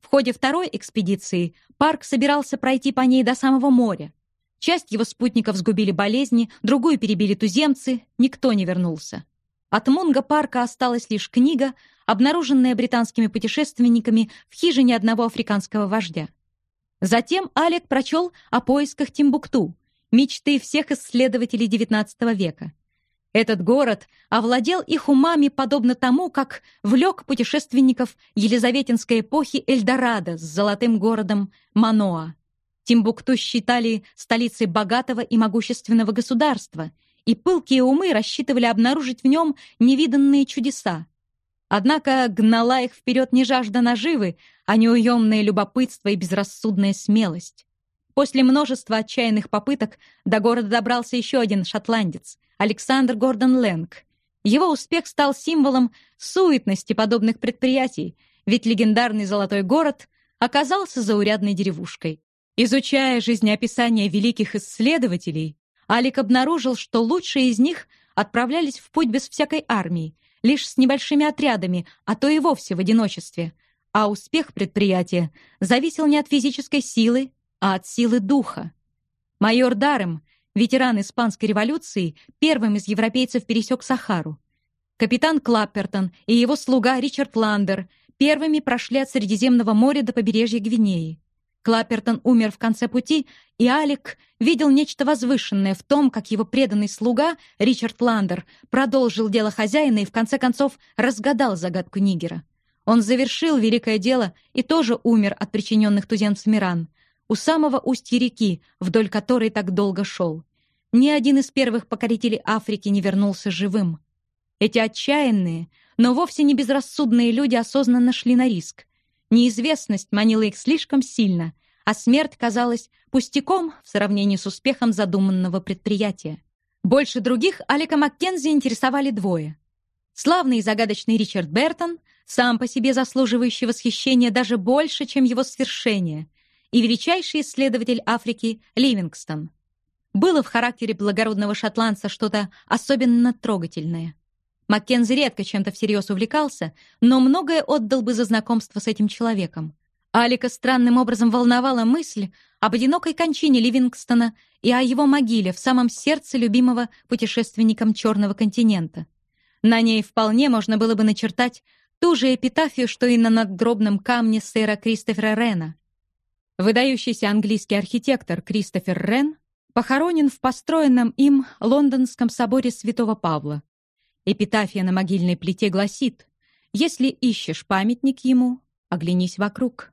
В ходе второй экспедиции Парк собирался пройти по ней до самого моря. Часть его спутников сгубили болезни, другую перебили туземцы, никто не вернулся. От Мунга Парка осталась лишь книга, обнаруженная британскими путешественниками в хижине одного африканского вождя. Затем Алек прочел о поисках Тимбукту, мечты всех исследователей XIX века. Этот город овладел их умами подобно тому, как влек путешественников Елизаветинской эпохи Эльдорадо с золотым городом Маноа. Тимбукту считали столицей богатого и могущественного государства, и пылкие умы рассчитывали обнаружить в нем невиданные чудеса. Однако гнала их вперед не жажда наживы, а неуемное любопытство и безрассудная смелость. После множества отчаянных попыток до города добрался еще один шотландец — Александр Гордон Лэнг. Его успех стал символом суетности подобных предприятий, ведь легендарный золотой город оказался заурядной деревушкой. Изучая жизнеописания великих исследователей, Алик обнаружил, что лучшие из них отправлялись в путь без всякой армии, лишь с небольшими отрядами, а то и вовсе в одиночестве. А успех предприятия зависел не от физической силы, а от силы духа. Майор Дарем, ветеран Испанской революции, первым из европейцев пересек Сахару. Капитан Клаппертон и его слуга Ричард Ландер первыми прошли от Средиземного моря до побережья Гвинеи. Клаппертон умер в конце пути, и Алик видел нечто возвышенное в том, как его преданный слуга Ричард Ландер продолжил дело хозяина и в конце концов разгадал загадку Нигера. Он завершил великое дело и тоже умер от причиненных туземцами ран у самого устья реки, вдоль которой так долго шел. Ни один из первых покорителей Африки не вернулся живым. Эти отчаянные, но вовсе не безрассудные люди осознанно шли на риск. Неизвестность манила их слишком сильно, а смерть казалась пустяком в сравнении с успехом задуманного предприятия. Больше других Алика Маккензи интересовали двое. Славный и загадочный Ричард Бертон, сам по себе заслуживающий восхищения даже больше, чем его свершение, и величайший исследователь Африки Ливингстон. Было в характере благородного шотландца что-то особенно трогательное. Маккензи редко чем-то всерьез увлекался, но многое отдал бы за знакомство с этим человеком. Алика странным образом волновала мысль об одинокой кончине Ливингстона и о его могиле в самом сердце любимого путешественником Черного континента. На ней вполне можно было бы начертать ту же эпитафию, что и на надгробном камне сэра Кристофера Рена. Выдающийся английский архитектор Кристофер Рен похоронен в построенном им лондонском соборе Святого Павла. Эпитафия на могильной плите гласит «Если ищешь памятник ему, оглянись вокруг».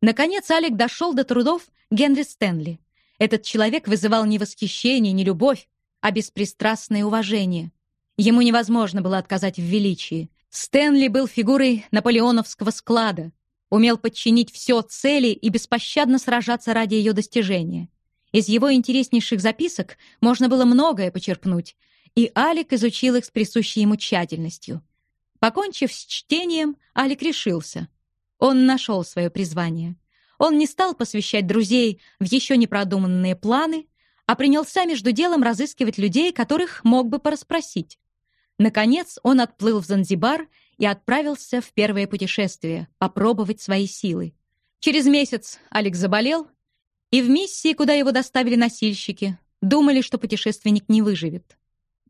Наконец Алек дошел до трудов Генри Стэнли. Этот человек вызывал не восхищение, не любовь, а беспристрастное уважение. Ему невозможно было отказать в величии. Стэнли был фигурой наполеоновского склада, умел подчинить все цели и беспощадно сражаться ради ее достижения. Из его интереснейших записок можно было многое почерпнуть, и Алик изучил их с присущей ему тщательностью. Покончив с чтением, Алик решился. Он нашел свое призвание. Он не стал посвящать друзей в еще не продуманные планы, а принялся между делом разыскивать людей, которых мог бы порасспросить. Наконец он отплыл в Занзибар и отправился в первое путешествие, попробовать свои силы. Через месяц Алекс заболел, и в миссии, куда его доставили носильщики, думали, что путешественник не выживет.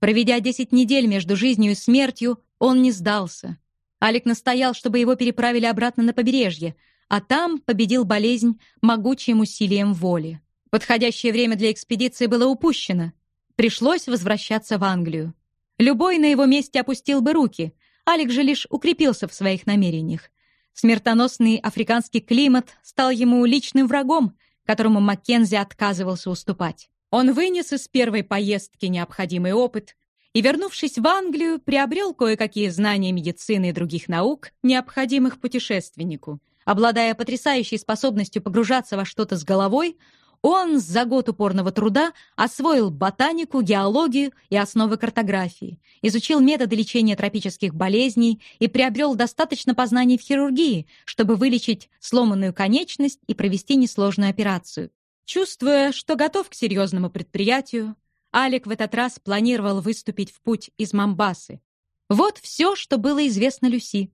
Проведя 10 недель между жизнью и смертью, он не сдался. Алик настоял, чтобы его переправили обратно на побережье, а там победил болезнь могучим усилием воли. Подходящее время для экспедиции было упущено. Пришлось возвращаться в Англию. Любой на его месте опустил бы руки. Алик же лишь укрепился в своих намерениях. Смертоносный африканский климат стал ему личным врагом, которому Маккензи отказывался уступать. Он вынес из первой поездки необходимый опыт и, вернувшись в Англию, приобрел кое-какие знания медицины и других наук, необходимых путешественнику. Обладая потрясающей способностью погружаться во что-то с головой, он за год упорного труда освоил ботанику, геологию и основы картографии, изучил методы лечения тропических болезней и приобрел достаточно познаний в хирургии, чтобы вылечить сломанную конечность и провести несложную операцию. Чувствуя, что готов к серьезному предприятию, Алик в этот раз планировал выступить в путь из Мамбасы. Вот все, что было известно Люси.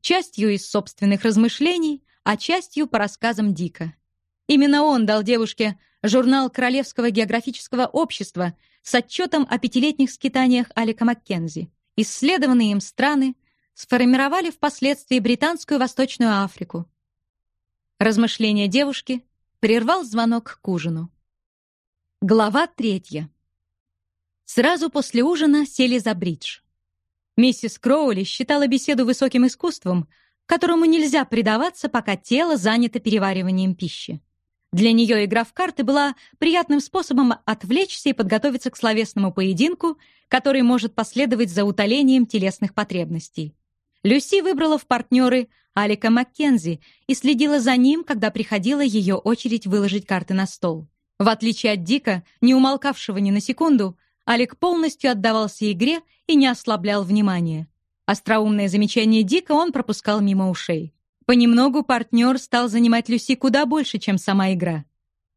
Частью из собственных размышлений, а частью по рассказам Дика. Именно он дал девушке журнал Королевского географического общества с отчетом о пятилетних скитаниях Алика Маккензи. Исследованные им страны сформировали впоследствии британскую Восточную Африку. Размышления девушки прервал звонок к ужину. Глава третья. Сразу после ужина сели за бридж. Миссис Кроули считала беседу высоким искусством, которому нельзя предаваться, пока тело занято перевариванием пищи. Для нее игра в карты была приятным способом отвлечься и подготовиться к словесному поединку, который может последовать за утолением телесных потребностей. Люси выбрала в партнеры Алика Маккензи и следила за ним, когда приходила ее очередь выложить карты на стол. В отличие от Дика, не умолкавшего ни на секунду, Алик полностью отдавался игре и не ослаблял внимания. Остроумное замечание Дика он пропускал мимо ушей. Понемногу партнер стал занимать Люси куда больше, чем сама игра.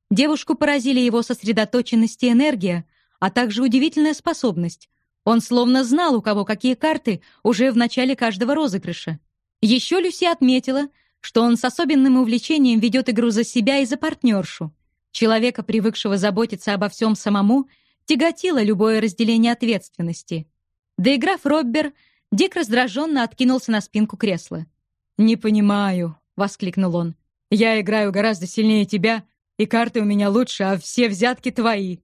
Девушку поразили его сосредоточенность и энергия, а также удивительная способность. Он словно знал, у кого какие карты, уже в начале каждого розыгрыша. Еще Люси отметила, что он с особенным увлечением ведет игру за себя и за партнершу. Человека, привыкшего заботиться обо всем самому, тяготило любое разделение ответственности. Доиграв Роббер, Дик раздраженно откинулся на спинку кресла. «Не понимаю», — воскликнул он. «Я играю гораздо сильнее тебя, и карты у меня лучше, а все взятки твои».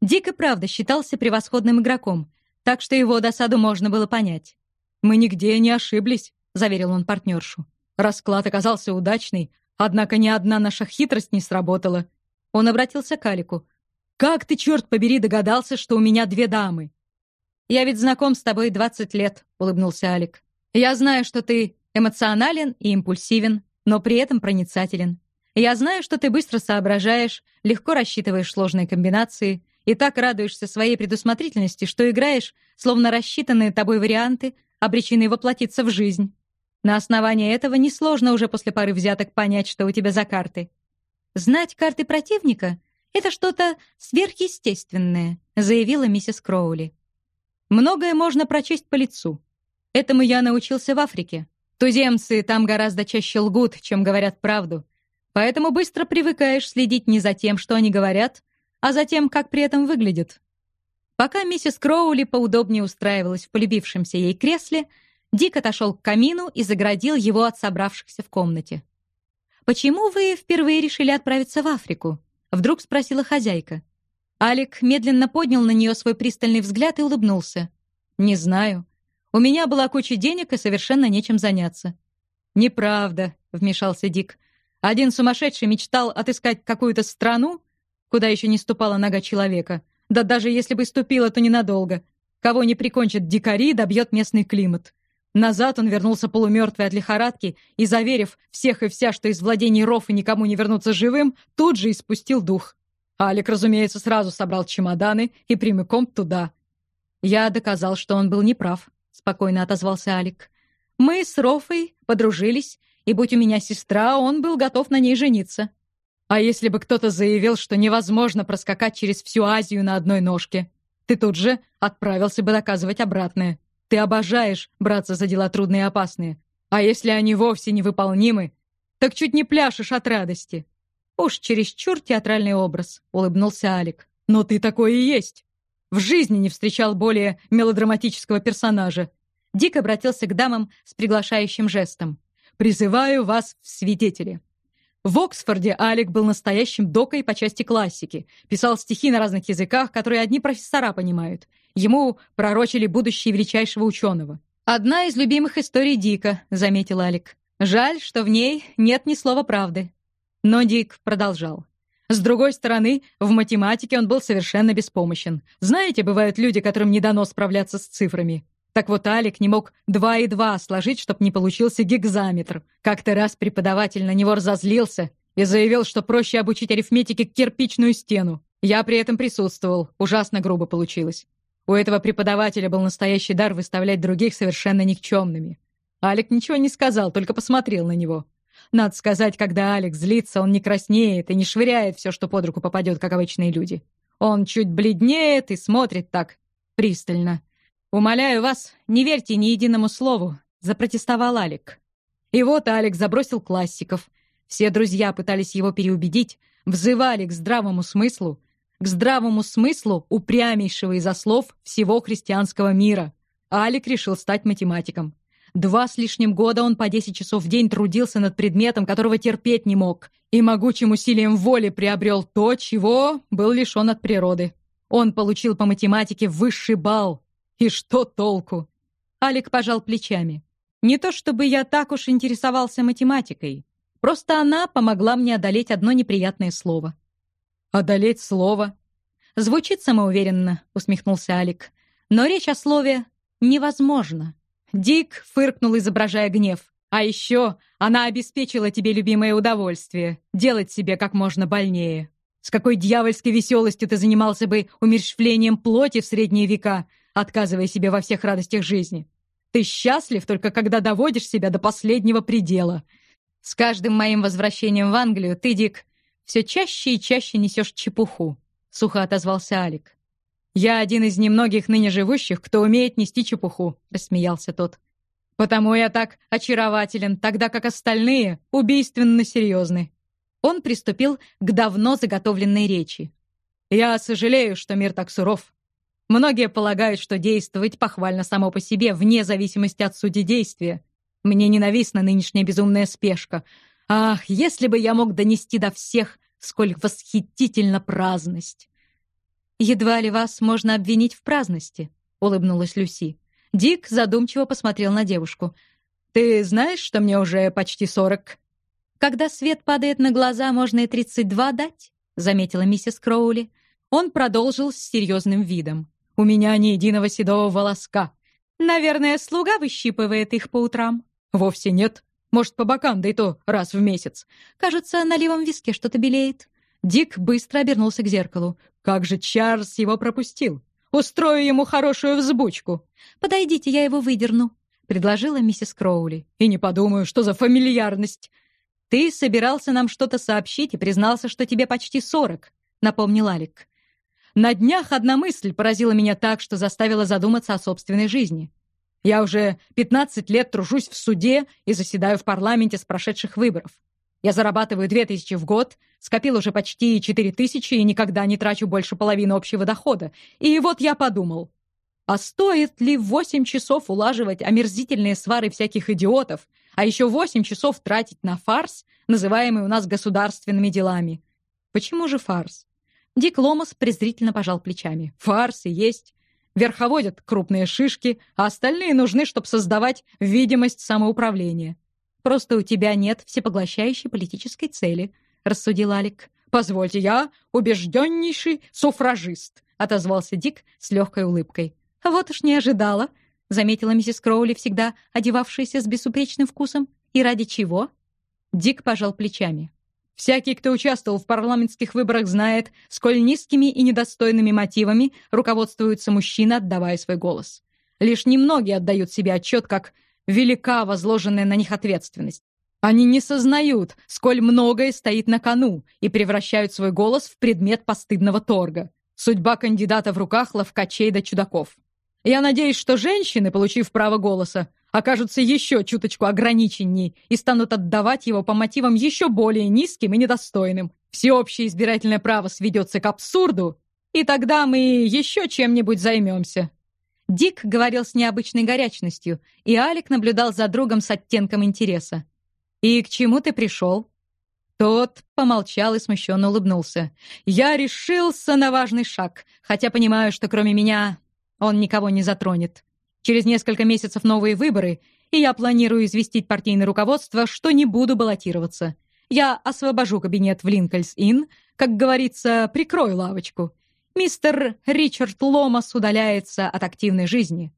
Дик и правда считался превосходным игроком, так что его досаду можно было понять. «Мы нигде не ошиблись», — заверил он партнершу. «Расклад оказался удачный, однако ни одна наша хитрость не сработала». Он обратился к Алику. «Как ты, черт побери, догадался, что у меня две дамы?» «Я ведь знаком с тобой двадцать лет», — улыбнулся Алик. «Я знаю, что ты Эмоционален и импульсивен, но при этом проницателен. Я знаю, что ты быстро соображаешь, легко рассчитываешь сложные комбинации и так радуешься своей предусмотрительности, что играешь, словно рассчитанные тобой варианты, обречены воплотиться в жизнь. На основании этого несложно уже после пары взяток понять, что у тебя за карты. Знать карты противника — это что-то сверхъестественное, заявила миссис Кроули. Многое можно прочесть по лицу. Этому я научился в Африке. Туземцы там гораздо чаще лгут, чем говорят правду. Поэтому быстро привыкаешь следить не за тем, что они говорят, а за тем, как при этом выглядят. Пока миссис Кроули поудобнее устраивалась в полюбившемся ей кресле, Дик отошел к камину и заградил его от собравшихся в комнате. «Почему вы впервые решили отправиться в Африку?» — вдруг спросила хозяйка. Алик медленно поднял на нее свой пристальный взгляд и улыбнулся. «Не знаю. У меня была куча денег и совершенно нечем заняться». «Неправда», — вмешался Дик. «Один сумасшедший мечтал отыскать какую-то страну, куда еще не ступала нога человека. Да даже если бы ступила, то ненадолго. Кого не прикончат дикари, добьет местный климат». Назад он вернулся полумертвый от лихорадки и, заверив всех и вся, что из владений Рофа никому не вернуться живым, тут же испустил дух. Алик, разумеется, сразу собрал чемоданы и прямиком туда. Я доказал, что он был неправ, спокойно отозвался Алик. Мы с Рофой подружились, и будь у меня сестра, он был готов на ней жениться. А если бы кто-то заявил, что невозможно проскакать через всю Азию на одной ножке, ты тут же отправился бы доказывать обратное. Ты обожаешь браться за дела трудные и опасные. А если они вовсе невыполнимы, так чуть не пляшешь от радости. Уж чересчур театральный образ, улыбнулся Алик. Но ты такой и есть. В жизни не встречал более мелодраматического персонажа. Дик обратился к дамам с приглашающим жестом. «Призываю вас в свидетели. В Оксфорде Алик был настоящим докой по части классики. Писал стихи на разных языках, которые одни профессора понимают. Ему пророчили будущее величайшего ученого. «Одна из любимых историй Дика», — заметил Алик. «Жаль, что в ней нет ни слова правды». Но Дик продолжал. С другой стороны, в математике он был совершенно беспомощен. Знаете, бывают люди, которым не дано справляться с цифрами. Так вот, Алик не мог два и два сложить, чтоб не получился гигзаметр. Как-то раз преподаватель на него разозлился и заявил, что проще обучить арифметике кирпичную стену. Я при этом присутствовал. Ужасно грубо получилось. У этого преподавателя был настоящий дар выставлять других совершенно никчемными. Алик ничего не сказал, только посмотрел на него. Надо сказать, когда Алик злится, он не краснеет и не швыряет все, что под руку попадет, как обычные люди. Он чуть бледнеет и смотрит так пристально. «Умоляю вас, не верьте ни единому слову», — запротестовал Алик. И вот Алик забросил классиков. Все друзья пытались его переубедить, взывали к здравому смыслу, к здравому смыслу упрямейшего из слов всего христианского мира. Алик решил стать математиком. Два с лишним года он по 10 часов в день трудился над предметом, которого терпеть не мог, и могучим усилием воли приобрел то, чего был лишен от природы. Он получил по математике высший балл, и что толку? Алик пожал плечами. Не то чтобы я так уж интересовался математикой. Просто она помогла мне одолеть одно неприятное слово. «Одолеть слово?» «Звучит самоуверенно», — усмехнулся Алик. «Но речь о слове невозможно». Дик фыркнул, изображая гнев. «А еще она обеспечила тебе любимое удовольствие — делать себе как можно больнее. С какой дьявольской веселостью ты занимался бы умерщвлением плоти в средние века, отказывая себе во всех радостях жизни. Ты счастлив только когда доводишь себя до последнего предела. С каждым моим возвращением в Англию ты, Дик, все чаще и чаще несешь чепуху», — сухо отозвался Алик. «Я один из немногих ныне живущих, кто умеет нести чепуху», — рассмеялся тот. «Потому я так очарователен, тогда как остальные убийственно серьезны». Он приступил к давно заготовленной речи. «Я сожалею, что мир так суров. Многие полагают, что действовать похвально само по себе, вне зависимости от сути действия. Мне ненавистна нынешняя безумная спешка. Ах, если бы я мог донести до всех, сколь восхитительна праздность!» «Едва ли вас можно обвинить в праздности», — улыбнулась Люси. Дик задумчиво посмотрел на девушку. «Ты знаешь, что мне уже почти сорок?» «Когда свет падает на глаза, можно и тридцать два дать», — заметила миссис Кроули. Он продолжил с серьезным видом. У меня ни единого седого волоска. Наверное, слуга выщипывает их по утрам. Вовсе нет. Может, по бокам, да и то раз в месяц. Кажется, на левом виске что-то белеет. Дик быстро обернулся к зеркалу. Как же Чарльз его пропустил? Устрою ему хорошую взбучку. «Подойдите, я его выдерну», — предложила миссис Кроули. «И не подумаю, что за фамильярность». «Ты собирался нам что-то сообщить и признался, что тебе почти сорок», — напомнил Алик. На днях одна мысль поразила меня так, что заставила задуматься о собственной жизни. Я уже 15 лет тружусь в суде и заседаю в парламенте с прошедших выборов. Я зарабатываю 2000 в год, скопил уже почти 4000 и никогда не трачу больше половины общего дохода. И вот я подумал, а стоит ли в 8 часов улаживать омерзительные свары всяких идиотов, а еще 8 часов тратить на фарс, называемый у нас государственными делами? Почему же фарс? Дик Ломас презрительно пожал плечами. «Фарсы есть. Верховодят крупные шишки, а остальные нужны, чтобы создавать видимость самоуправления». «Просто у тебя нет всепоглощающей политической цели», — рассудил Алик. «Позвольте, я убежденнейший суфражист», — отозвался Дик с легкой улыбкой. «Вот уж не ожидала», — заметила миссис Кроули, всегда одевавшаяся с безупречным вкусом. «И ради чего?» Дик пожал плечами. Всякий, кто участвовал в парламентских выборах, знает, сколь низкими и недостойными мотивами руководствуются мужчины, отдавая свой голос. Лишь немногие отдают себе отчет, как велика возложенная на них ответственность. Они не сознают, сколь многое стоит на кону и превращают свой голос в предмет постыдного торга. Судьба кандидата в руках ловкачей до чудаков. Я надеюсь, что женщины, получив право голоса, окажутся еще чуточку ограниченней и станут отдавать его по мотивам еще более низким и недостойным. Всеобщее избирательное право сведется к абсурду, и тогда мы еще чем-нибудь займемся. Дик говорил с необычной горячностью, и Алик наблюдал за другом с оттенком интереса. «И к чему ты пришел?» Тот помолчал и смущенно улыбнулся. «Я решился на важный шаг, хотя понимаю, что кроме меня он никого не затронет. Через несколько месяцев новые выборы, и я планирую известить партийное руководство, что не буду баллотироваться. Я освобожу кабинет в Линкольс-Инн, как говорится, прикрою лавочку. Мистер Ричард Ломас удаляется от активной жизни».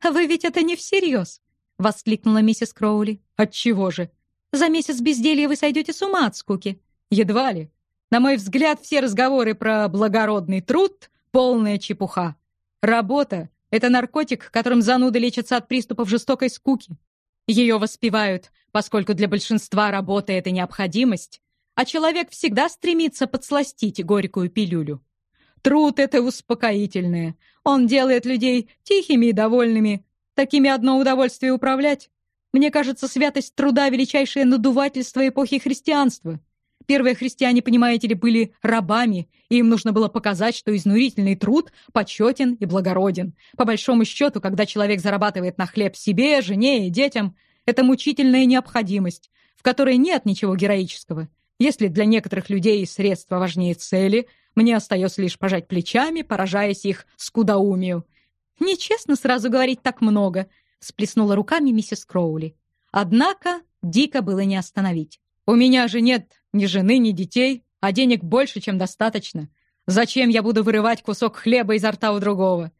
«А «Вы ведь это не всерьез!» — воскликнула миссис Кроули. «Отчего же?» «За месяц безделья вы сойдете с ума от скуки». «Едва ли. На мой взгляд, все разговоры про благородный труд — полная чепуха. Работа — это наркотик, которым зануды лечатся от приступов жестокой скуки. Ее воспевают, поскольку для большинства работа — это необходимость, а человек всегда стремится подсластить горькую пилюлю. Труд — это успокоительное. Он делает людей тихими и довольными. Такими одно удовольствие управлять. Мне кажется, святость труда — величайшее надувательство эпохи христианства. Первые христиане, понимаете ли, были рабами, и им нужно было показать, что изнурительный труд почетен и благороден. По большому счету, когда человек зарабатывает на хлеб себе, жене и детям, это мучительная необходимость, в которой нет ничего героического. Если для некоторых людей средства важнее цели, мне остается лишь пожать плечами, поражаясь их скудоумию. «Нечестно сразу говорить так много», — сплеснула руками миссис Кроули. Однако Дика было не остановить. «У меня же нет ни жены, ни детей, а денег больше, чем достаточно. Зачем я буду вырывать кусок хлеба изо рта у другого?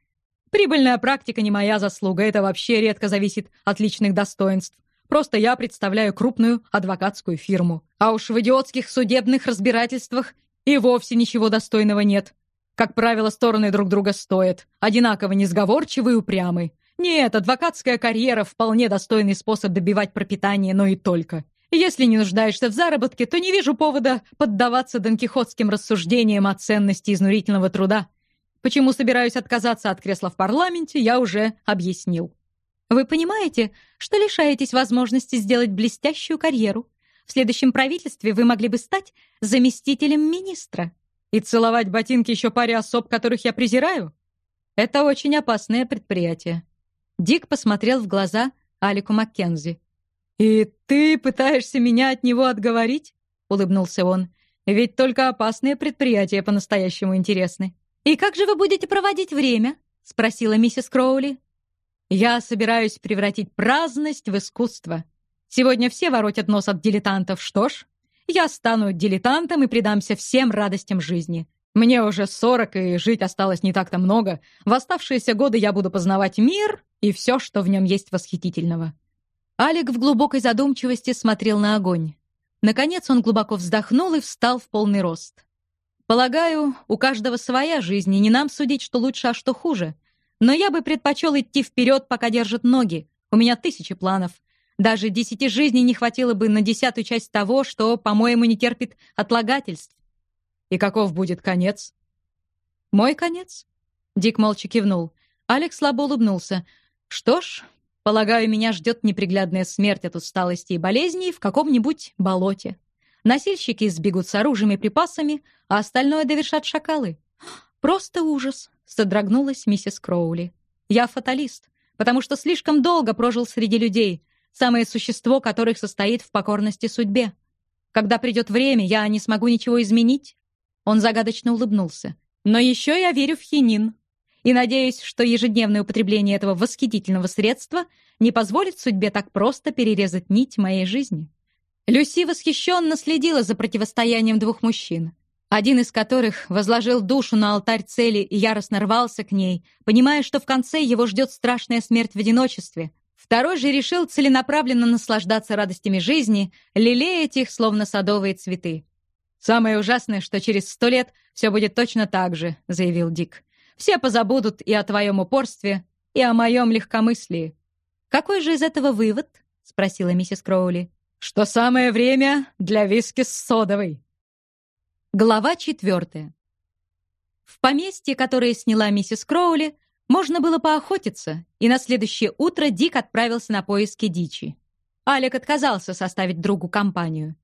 Прибыльная практика не моя заслуга, это вообще редко зависит от личных достоинств. Просто я представляю крупную адвокатскую фирму. А уж в идиотских судебных разбирательствах и вовсе ничего достойного нет. Как правило, стороны друг друга стоят. Одинаково несговорчивы и упрямы. Нет, адвокатская карьера — вполне достойный способ добивать пропитание, но и только. Если не нуждаешься в заработке, то не вижу повода поддаваться донкихотским рассуждениям о ценности изнурительного труда. Почему собираюсь отказаться от кресла в парламенте, я уже объяснил. Вы понимаете, что лишаетесь возможности сделать блестящую карьеру? В следующем правительстве вы могли бы стать заместителем министра. И целовать ботинки еще паре особ, которых я презираю? Это очень опасное предприятие. Дик посмотрел в глаза Алику Маккензи. «И ты пытаешься меня от него отговорить?» — улыбнулся он. «Ведь только опасные предприятия по-настоящему интересны». «И как же вы будете проводить время?» — спросила миссис Кроули. «Я собираюсь превратить праздность в искусство», Сегодня все воротят нос от дилетантов. Что ж, я стану дилетантом и предамся всем радостям жизни. Мне уже сорок, и жить осталось не так-то много. В оставшиеся годы я буду познавать мир и все, что в нем есть восхитительного». Алик в глубокой задумчивости смотрел на огонь. Наконец он глубоко вздохнул и встал в полный рост. «Полагаю, у каждого своя жизнь, и не нам судить, что лучше, а что хуже. Но я бы предпочел идти вперед, пока держат ноги. У меня тысячи планов. Даже десяти жизней не хватило бы на десятую часть того, что, по-моему, не терпит отлагательств. И каков будет конец? Мой конец? Дик молча кивнул. Алекс слабо улыбнулся. Что ж, полагаю, меня ждет неприглядная смерть от усталости и болезней в каком-нибудь болоте. Носильщики сбегут с оружием и припасами, а остальное довершат шакалы. Просто ужас, содрогнулась миссис Кроули. Я фаталист, потому что слишком долго прожил среди людей, самое существо которых состоит в покорности судьбе. Когда придет время, я не смогу ничего изменить. Он загадочно улыбнулся. Но еще я верю в хинин. И надеюсь, что ежедневное употребление этого восхитительного средства не позволит судьбе так просто перерезать нить моей жизни. Люси восхищенно следила за противостоянием двух мужчин, один из которых возложил душу на алтарь цели и яростно рвался к ней, понимая, что в конце его ждет страшная смерть в одиночестве, Второй же решил целенаправленно наслаждаться радостями жизни, лелеять их, словно садовые цветы. «Самое ужасное, что через сто лет все будет точно так же», — заявил Дик. «Все позабудут и о твоем упорстве, и о моем легкомыслии». «Какой же из этого вывод?» — спросила миссис Кроули. «Что самое время для виски с содовой». Глава четвертая. В поместье, которое сняла миссис Кроули, можно было поохотиться, и на следующее утро Дик отправился на поиски дичи. Алек отказался составить другу компанию.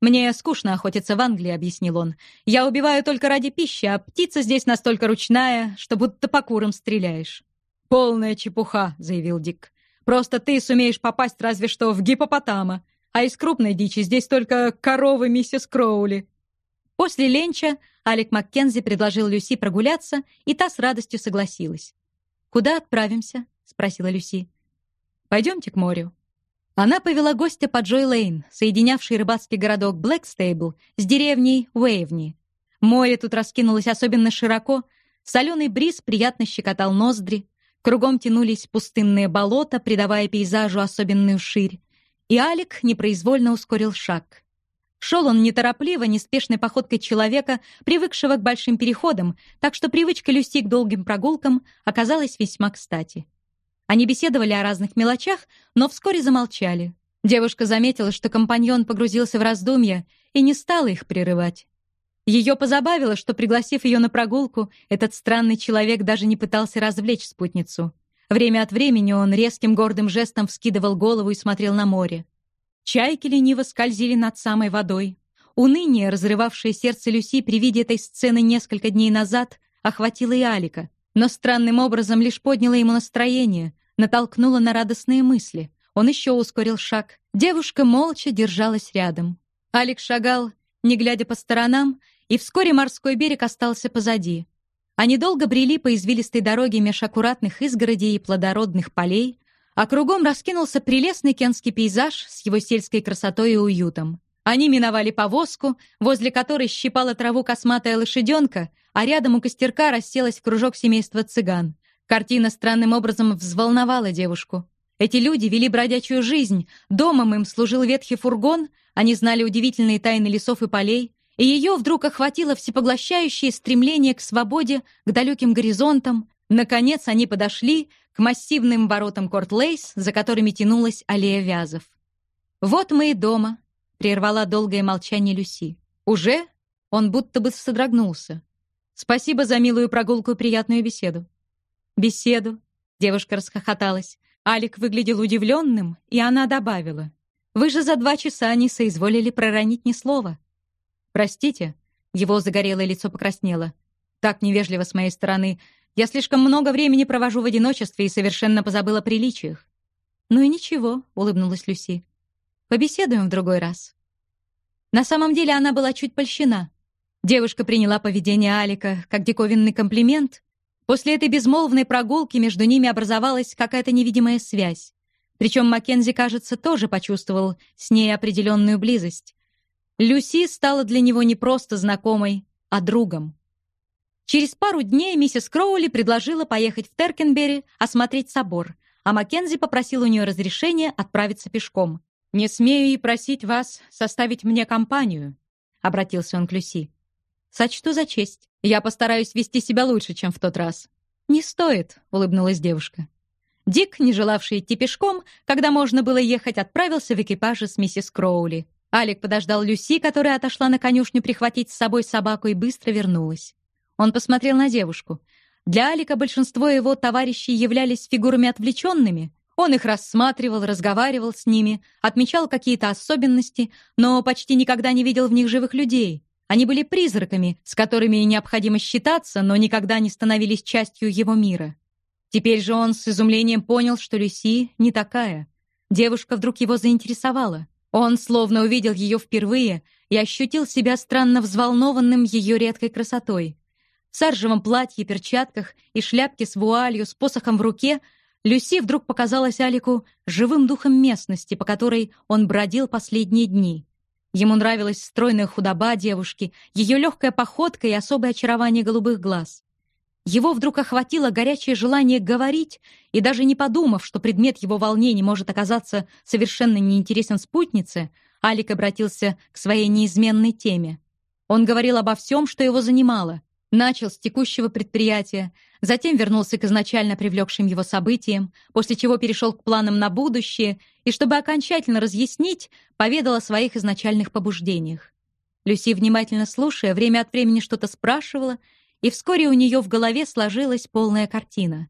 «Мне скучно охотиться в Англии», — объяснил он. «Я убиваю только ради пищи, а птица здесь настолько ручная, что будто по курам стреляешь». «Полная чепуха», — заявил Дик. «Просто ты сумеешь попасть разве что в гипопотама, а из крупной дичи здесь только коровы миссис Кроули». После ленча Алек Маккензи предложил Люси прогуляться, и та с радостью согласилась. «Куда отправимся?» — спросила Люси. «Пойдемте к морю». Она повела гостя по Джой-Лейн, соединявший рыбацкий городок Блэкстейбл с деревней Уэйвни. Море тут раскинулось особенно широко, соленый бриз приятно щекотал ноздри, кругом тянулись пустынные болота, придавая пейзажу особенную ширь, и Алик непроизвольно ускорил шаг. Шел он неторопливо, неспешной походкой человека, привыкшего к большим переходам, так что привычка Люси к долгим прогулкам оказалась весьма кстати. Они беседовали о разных мелочах, но вскоре замолчали. Девушка заметила, что компаньон погрузился в раздумья и не стала их прерывать. Ее позабавило, что, пригласив ее на прогулку, этот странный человек даже не пытался развлечь спутницу. Время от времени он резким гордым жестом вскидывал голову и смотрел на море. Чайки лениво скользили над самой водой. Уныние, разрывавшее сердце Люси при виде этой сцены несколько дней назад, охватило и Алика но странным образом лишь подняло ему настроение, натолкнуло на радостные мысли. Он еще ускорил шаг. Девушка молча держалась рядом. Алекс шагал, не глядя по сторонам, и вскоре морской берег остался позади. Они долго брели по извилистой дороге меж аккуратных изгородей и плодородных полей, а кругом раскинулся прелестный кенский пейзаж с его сельской красотой и уютом. Они миновали повозку, возле которой щипала траву косматая лошаденка, а рядом у костерка расселось кружком семейство цыган. Картина странным образом взволновала девушку. Эти люди вели бродячую жизнь, домом им служил ветхий фургон, они знали удивительные тайны лесов и полей, и ее вдруг охватило всепоглощающее стремление к свободе, к далеким горизонтам. Наконец они подошли к массивным воротам Корт-Лейс, за которыми тянулась аллея вязов. «Вот мы и дома», — прервала долгое молчание Люси. «Уже?» Он будто бы содрогнулся. Спасибо за милую прогулку и приятную беседу». «Беседу?» — девушка расхохоталась. Алик выглядел удивленным, и она добавила. «Вы же за два часа не соизволили проронить ни слова». «Простите», — его загорелое лицо покраснело. «Так невежливо с моей стороны. Я слишком много времени провожу в одиночестве и совершенно позабыла о приличиях». «Ну и ничего», — улыбнулась Люси. «Побеседуем в другой раз». На самом деле она была чуть польщена. Девушка приняла поведение Алика как диковинный комплимент. После этой безмолвной прогулки между ними образовалась какая-то невидимая связь. Причем Маккензи, кажется, тоже почувствовал с ней определенную близость. Люси стала для него не просто знакомой, а другом. Через пару дней миссис Кроули предложила поехать в Теркенбери осмотреть собор, а Маккензи попросил у нее разрешения отправиться пешком. «Не смею и просить вас составить мне компанию», — обратился он к Люси. Сочту за честь. Я постараюсь вести себя лучше, чем в тот раз». «Не стоит», — улыбнулась девушка. Дик, не желавший идти пешком, когда можно было ехать, отправился в экипаже с миссис Кроули. Алик подождал Люси, которая отошла на конюшню прихватить с собой собаку и быстро вернулась. Он посмотрел на девушку. Для Алика большинство его товарищей являлись фигурами отвлеченными. Он их рассматривал, разговаривал с ними, отмечал какие-то особенности, но почти никогда не видел в них живых людей. Они были призраками, с которыми необходимо считаться, но никогда не становились частью его мира. Теперь же он с изумлением понял, что Люси не такая. Девушка вдруг его заинтересовала. Он словно увидел ее впервые и ощутил себя странно взволнованным ее редкой красотой. Саржевом платье, перчатках и шляпке с вуалью, с посохом в руке Люси вдруг показалась Алику живым духом местности, по которой он бродил последние дни. Ему нравилась стройная худоба девушки, ее легкая походка и особое очарование голубых глаз. Его вдруг охватило горячее желание говорить, и даже не подумав, что предмет его волнений может оказаться совершенно неинтересен спутнице, Алик обратился к своей неизменной теме. Он говорил обо всем, что его занимало. Начал с текущего предприятия, затем вернулся к изначально привлекшим его событиям, после чего перешел к планам на будущее и, чтобы окончательно разъяснить, поведал о своих изначальных побуждениях. Люси, внимательно слушая, время от времени что-то спрашивала, и вскоре у нее в голове сложилась полная картина.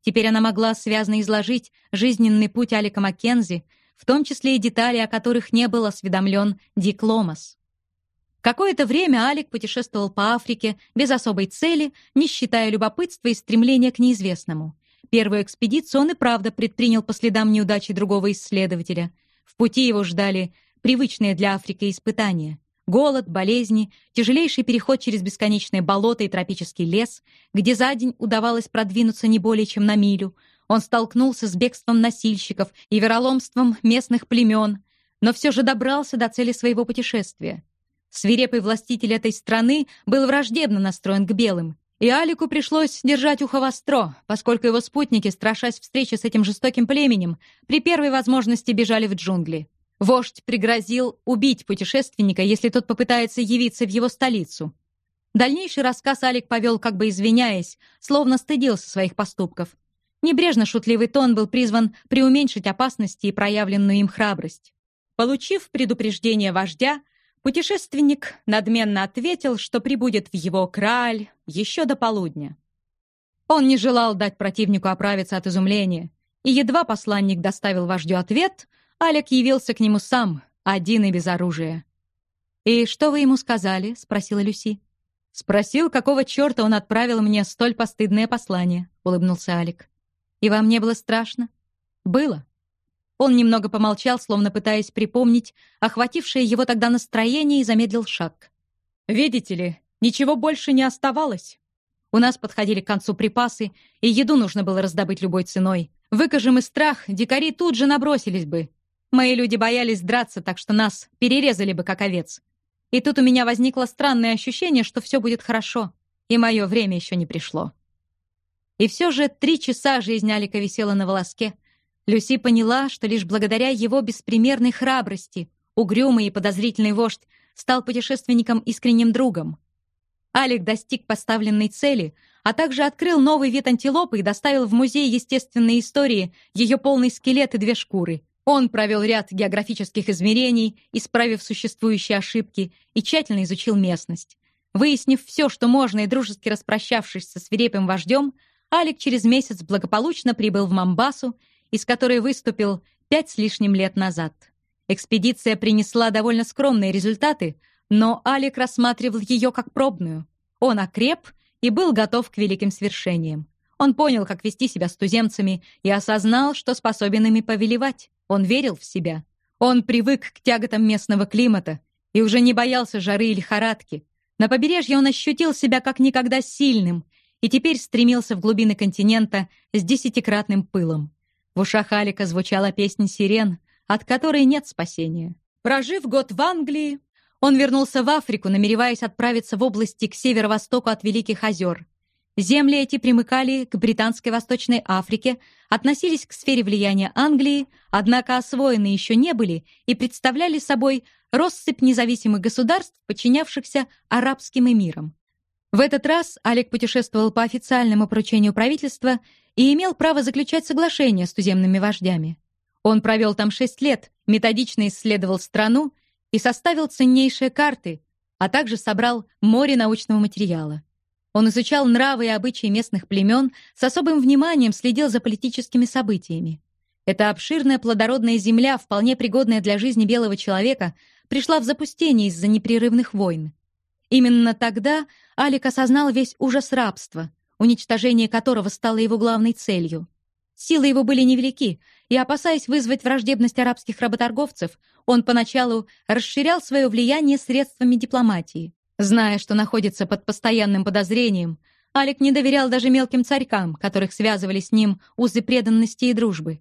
Теперь она могла связно изложить жизненный путь Алика Маккензи, в том числе и детали, о которых не был осведомлен Дик Ломас. Какое-то время Алик путешествовал по Африке без особой цели, не считая любопытства и стремления к неизвестному. Первую экспедицию он и правда предпринял по следам неудачи другого исследователя. В пути его ждали привычные для Африки испытания. Голод, болезни, тяжелейший переход через бесконечные болота и тропический лес, где за день удавалось продвинуться не более чем на милю. Он столкнулся с бегством носильщиков и вероломством местных племен, но все же добрался до цели своего путешествия. Свирепый властитель этой страны был враждебно настроен к белым, и Алику пришлось держать ухо востро, поскольку его спутники, страшась встречи с этим жестоким племенем, при первой возможности бежали в джунгли. Вождь пригрозил убить путешественника, если тот попытается явиться в его столицу. Дальнейший рассказ Алик повел, как бы извиняясь, словно стыдился своих поступков. Небрежно шутливый тон был призван преуменьшить опасности и проявленную им храбрость. Получив предупреждение вождя, Путешественник надменно ответил, что прибудет в его краль еще до полудня. Он не желал дать противнику оправиться от изумления, и едва посланник доставил вождю ответ, Алек явился к нему сам, один и без оружия. «И что вы ему сказали?» — спросила Люси. «Спросил, какого черта он отправил мне столь постыдное послание», — улыбнулся Алик. «И вам не было страшно?» «Было. Он немного помолчал, словно пытаясь припомнить охватившее его тогда настроение, и замедлил шаг. «Видите ли, ничего больше не оставалось. У нас подходили к концу припасы, и еду нужно было раздобыть любой ценой. Выкажем и страх, дикари тут же набросились бы. Мои люди боялись драться, так что нас перерезали бы, как овец. И тут у меня возникло странное ощущение, что все будет хорошо, и мое время еще не пришло. И все же три часа жизнь Алика висела на волоске, Люси поняла, что лишь благодаря его беспримерной храбрости угрюмый и подозрительный вождь стал путешественником искренним другом. Алик достиг поставленной цели, а также открыл новый вид антилопы и доставил в музей естественной истории ее полный скелет и две шкуры. Он провел ряд географических измерений, исправив существующие ошибки, и тщательно изучил местность. Выяснив все, что можно, и дружески распрощавшись со свирепым вождем, Алик через месяц благополучно прибыл в Мамбасу из которой выступил пять с лишним лет назад. Экспедиция принесла довольно скромные результаты, но Алик рассматривал ее как пробную. Он окреп и был готов к великим свершениям. Он понял, как вести себя с туземцами и осознал, что способен ими повелевать. Он верил в себя. Он привык к тяготам местного климата и уже не боялся жары и лихорадки. На побережье он ощутил себя как никогда сильным и теперь стремился в глубины континента с десятикратным пылом. В ушах Алика звучала песня сирен, от которой нет спасения. Прожив год в Англии, он вернулся в Африку, намереваясь отправиться в области к северо-востоку от Великих озер. Земли эти примыкали к Британской Восточной Африке, относились к сфере влияния Англии, однако освоены еще не были и представляли собой россыпь независимых государств, подчинявшихся арабским эмирам. В этот раз Алик путешествовал по официальному поручению правительства и имел право заключать соглашения с туземными вождями. Он провел там шесть лет, методично исследовал страну и составил ценнейшие карты, а также собрал море научного материала. Он изучал нравы и обычаи местных племен, с особым вниманием следил за политическими событиями. Эта обширная плодородная земля, вполне пригодная для жизни белого человека, пришла в запустение из-за непрерывных войн. Именно тогда Алик осознал весь ужас рабства — уничтожение которого стало его главной целью. Силы его были невелики, и, опасаясь вызвать враждебность арабских работорговцев, он поначалу расширял свое влияние средствами дипломатии. Зная, что находится под постоянным подозрением, Алик не доверял даже мелким царькам, которых связывали с ним узы преданности и дружбы.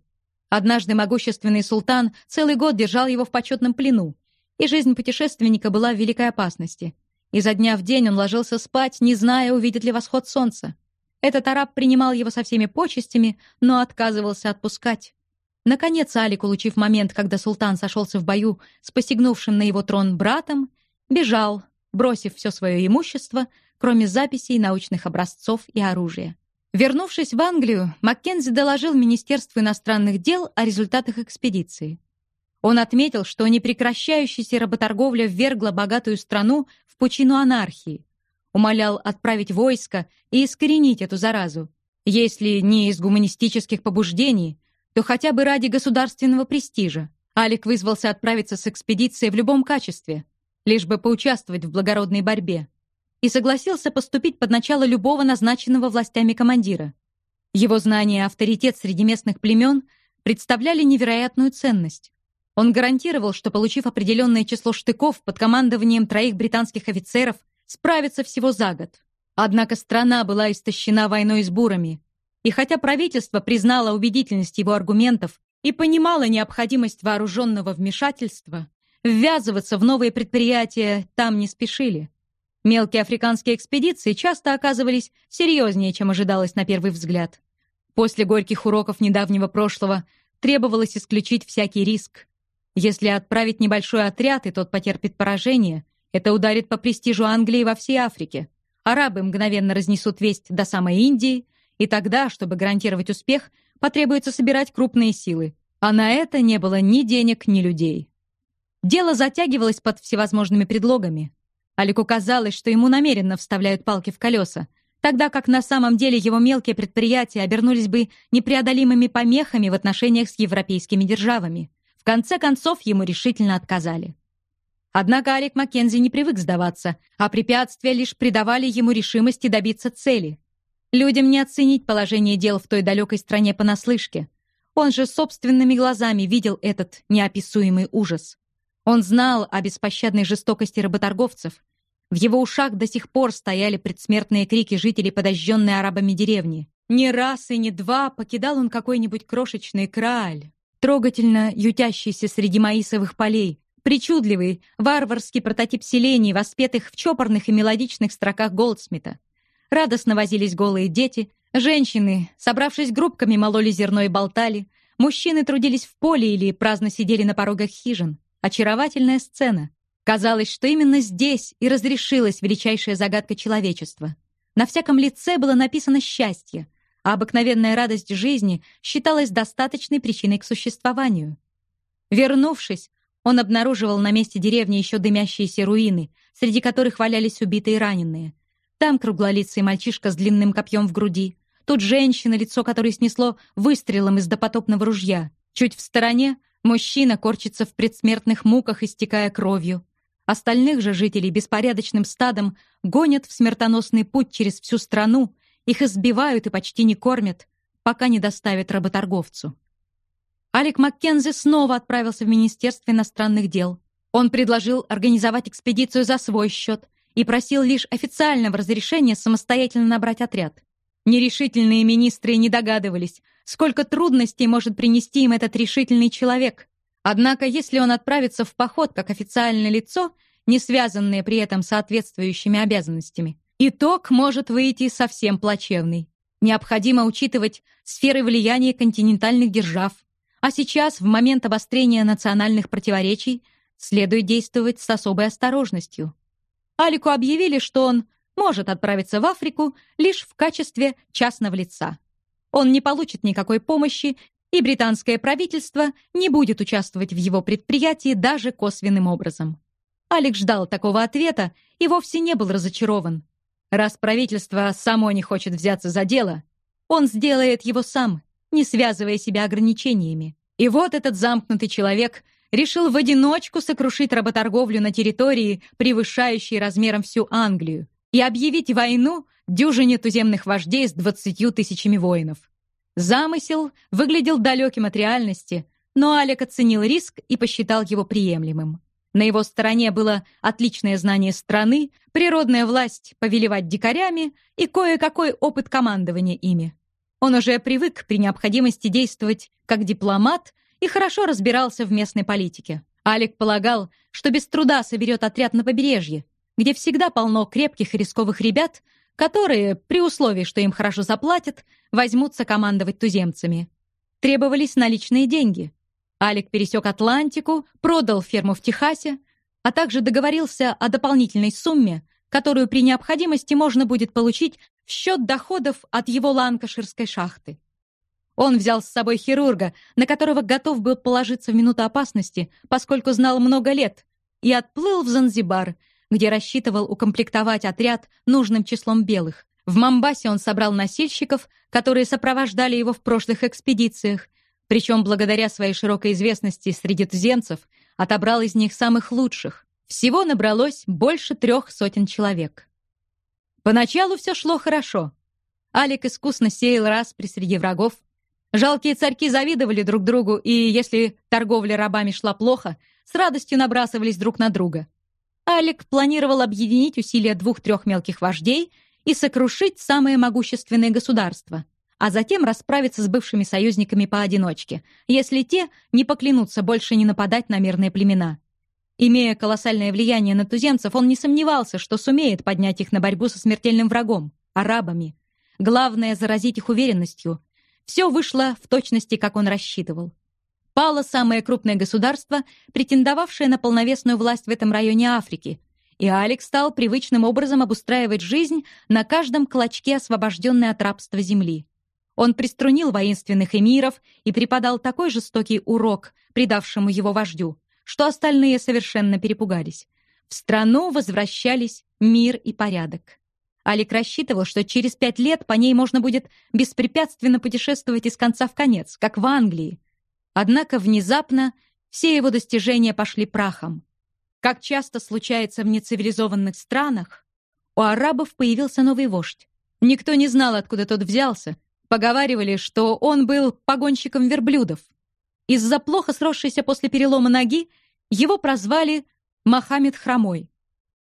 Однажды могущественный султан целый год держал его в почетном плену, и жизнь путешественника была в великой опасности. Изо дня в день он ложился спать, не зная, увидит ли восход солнца. Этот араб принимал его со всеми почестями, но отказывался отпускать. Наконец Алик, улучив момент, когда султан сошелся в бою с посягнувшим на его трон братом, бежал, бросив все свое имущество, кроме записей, научных образцов и оружия. Вернувшись в Англию, Маккензи доложил Министерству иностранных дел о результатах экспедиции. Он отметил, что непрекращающаяся работорговля ввергла богатую страну в пучину анархии, умолял отправить войско и искоренить эту заразу, если не из гуманистических побуждений, то хотя бы ради государственного престижа. Алик вызвался отправиться с экспедицией в любом качестве, лишь бы поучаствовать в благородной борьбе, и согласился поступить под начало любого назначенного властями командира. Его знания и авторитет среди местных племен представляли невероятную ценность. Он гарантировал, что, получив определенное число штыков под командованием троих британских офицеров, справится всего за год. Однако страна была истощена войной с бурами, и хотя правительство признало убедительность его аргументов и понимало необходимость вооруженного вмешательства, ввязываться в новые предприятия там не спешили. Мелкие африканские экспедиции часто оказывались серьезнее, чем ожидалось на первый взгляд. После горьких уроков недавнего прошлого требовалось исключить всякий риск. Если отправить небольшой отряд, и тот потерпит поражение, это ударит по престижу Англии во всей Африке. Арабы мгновенно разнесут весть до самой Индии, и тогда, чтобы гарантировать успех, потребуется собирать крупные силы. А на это не было ни денег, ни людей. Дело затягивалось под всевозможными предлогами. Алику казалось, что ему намеренно вставляют палки в колеса, тогда как на самом деле его мелкие предприятия обернулись бы непреодолимыми помехами в отношениях с европейскими державами. В конце концов, ему решительно отказали. Однако Алик Маккензи не привык сдаваться, а препятствия лишь придавали ему решимости добиться цели. Людям не оценить положение дел в той далекой стране понаслышке. Он же собственными глазами видел этот неописуемый ужас. Он знал о беспощадной жестокости работорговцев. В его ушах до сих пор стояли предсмертные крики жителей подожженной арабами деревни. Не раз и не два покидал он какой-нибудь крошечный краль, трогательно ютящийся среди маисовых полей, причудливый, варварский прототип селений, воспетых в чопорных и мелодичных строках Голдсмита. Радостно возились голые дети, женщины, собравшись группками, мололи зерно и болтали, мужчины трудились в поле или праздно сидели на порогах хижин. Очаровательная сцена. Казалось, что именно здесь и разрешилась величайшая загадка человечества. На всяком лице было написано «счастье», а обыкновенная радость жизни считалась достаточной причиной к существованию. Вернувшись, он обнаруживал на месте деревни еще дымящиеся руины, среди которых валялись убитые и раненые. Там круглолицый мальчишка с длинным копьем в груди. Тут женщина, лицо которой снесло выстрелом из допотопного ружья. Чуть в стороне мужчина корчится в предсмертных муках, истекая кровью. Остальных же жителей беспорядочным стадом гонят в смертоносный путь через всю страну, их избивают и почти не кормят, пока не доставят работорговцу. Алик Маккензи снова отправился в Министерство иностранных дел. Он предложил организовать экспедицию за свой счет и просил лишь официального разрешения самостоятельно набрать отряд. Нерешительные министры не догадывались, сколько трудностей может принести им этот решительный человек. Однако, если он отправится в поход как официальное лицо, не связанное при этом соответствующими обязанностями, итог может выйти совсем плачевный. Необходимо учитывать сферы влияния континентальных держав, а сейчас, в момент обострения национальных противоречий, следует действовать с особой осторожностью. Алику объявили, что он может отправиться в Африку лишь в качестве частного лица. Он не получит никакой помощи, и британское правительство не будет участвовать в его предприятии даже косвенным образом. Алик ждал такого ответа и вовсе не был разочарован. Раз правительство само не хочет взяться за дело, он сделает его сам, не связывая себя ограничениями. И вот этот замкнутый человек решил в одиночку сокрушить работорговлю на территории, превышающей размером всю Англию, и объявить войну дюжине туземных вождей с двадцатью тысячами воинов. Замысел выглядел далеким от реальности, но Алек оценил риск и посчитал его приемлемым. На его стороне было отличное знание страны, природная власть повелевать дикарями и кое-какой опыт командования ими. Он уже привык при необходимости действовать как дипломат и хорошо разбирался в местной политике. Алик полагал, что без труда соберет отряд на побережье, где всегда полно крепких и рисковых ребят, которые, при условии, что им хорошо заплатят, возьмутся командовать туземцами. Требовались наличные деньги. Алик пересек Атлантику, продал ферму в Техасе, а также договорился о дополнительной сумме, которую при необходимости можно будет получить счет доходов от его ланкаширской шахты. Он взял с собой хирурга, на которого готов был положиться в минуту опасности, поскольку знал много лет, и отплыл в Занзибар, где рассчитывал укомплектовать отряд нужным числом белых. В Мамбасе он собрал носильщиков, которые сопровождали его в прошлых экспедициях, причем благодаря своей широкой известности среди туземцев отобрал из них самых лучших. Всего набралось больше трех сотен человек. Поначалу все шло хорошо. Алик искусно сеял распри среди врагов. Жалкие царьки завидовали друг другу, и если торговля рабами шла плохо, с радостью набрасывались друг на друга. Алик планировал объединить усилия двух-трех мелких вождей и сокрушить самое могущественное государство, а затем расправиться с бывшими союзниками поодиночке, если те не поклянутся больше не нападать на мирные племена. Имея колоссальное влияние на туземцев, он не сомневался, что сумеет поднять их на борьбу со смертельным врагом — арабами. Главное — заразить их уверенностью. Все вышло в точности, как он рассчитывал. Пало самое крупное государство, претендовавшее на полновесную власть в этом районе Африки, и Алекс стал привычным образом обустраивать жизнь на каждом клочке освобожденной от рабства земли. Он приструнил воинственных эмиров и преподал такой жестокий урок, придавшему его вождю, что остальные совершенно перепугались. В страну возвращались мир и порядок. Алик рассчитывал, что через пять лет по ней можно будет беспрепятственно путешествовать из конца в конец, как в Англии. Однако внезапно все его достижения пошли прахом. Как часто случается в нецивилизованных странах, у арабов появился новый вождь. Никто не знал, откуда тот взялся. Поговаривали, что он был погонщиком верблюдов. Из-за плохо сросшейся после перелома ноги его прозвали Мохаммед Хромой.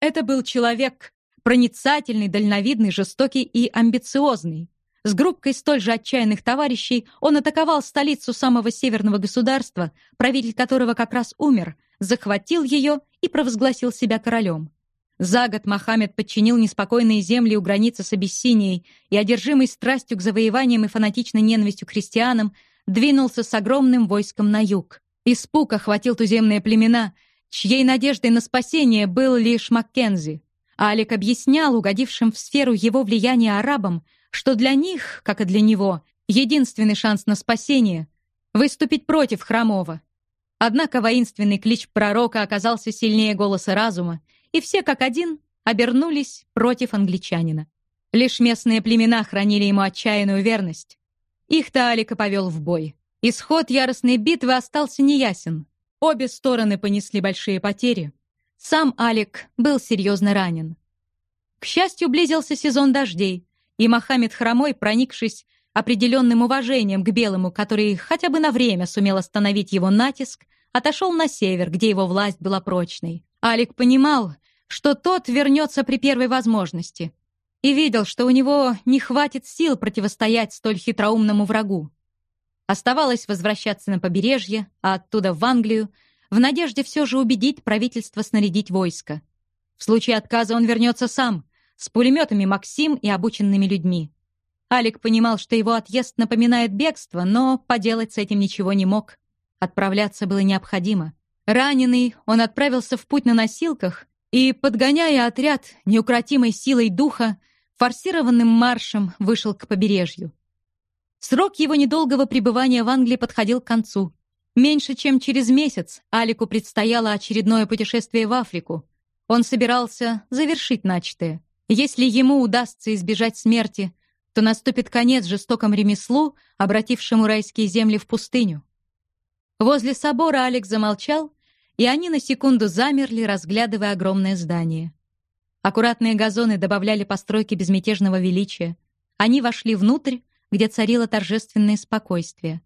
Это был человек проницательный, дальновидный, жестокий и амбициозный. С группкой столь же отчаянных товарищей он атаковал столицу самого северного государства, правитель которого как раз умер, захватил ее и провозгласил себя королем. За год Мохаммед подчинил неспокойные земли у границы с Абиссинией и, одержимый страстью к завоеваниям и фанатичной ненавистью к христианам, двинулся с огромным войском на юг. Испуг охватил туземные племена, чьей надеждой на спасение был лишь Маккензи. Алик объяснял угодившим в сферу его влияния арабам, что для них, как и для него, единственный шанс на спасение — выступить против Хромова. Однако воинственный клич пророка оказался сильнее голоса разума, и все как один обернулись против англичанина. Лишь местные племена хранили ему отчаянную верность. Их-то Алика повел в бой. Исход яростной битвы остался неясен. Обе стороны понесли большие потери. Сам Алик был серьезно ранен. К счастью, близился сезон дождей, и Мохаммед Хромой, проникшись определенным уважением к Белому, который хотя бы на время сумел остановить его натиск, отошел на север, где его власть была прочной. Алик понимал, что тот вернется при первой возможности, и видел, что у него не хватит сил противостоять столь хитроумному врагу. Оставалось возвращаться на побережье, а оттуда в Англию, в надежде все же убедить правительство снарядить войско. В случае отказа он вернется сам, с пулеметами «Максим» и обученными людьми. Алик понимал, что его отъезд напоминает бегство, но поделать с этим ничего не мог. Отправляться было необходимо. Раненый, он отправился в путь на носилках и, подгоняя отряд неукротимой силой духа, форсированным маршем вышел к побережью. Срок его недолгого пребывания в Англии подходил к концу. Меньше чем через месяц Алику предстояло очередное путешествие в Африку. Он собирался завершить начатое. Если ему удастся избежать смерти, то наступит конец жестокому ремеслу, обратившему райские земли в пустыню. Возле собора Алекс замолчал, и они на секунду замерли, разглядывая огромное здание. Аккуратные газоны добавляли постройке безмятежного величия. Они вошли внутрь, где царило торжественное спокойствие.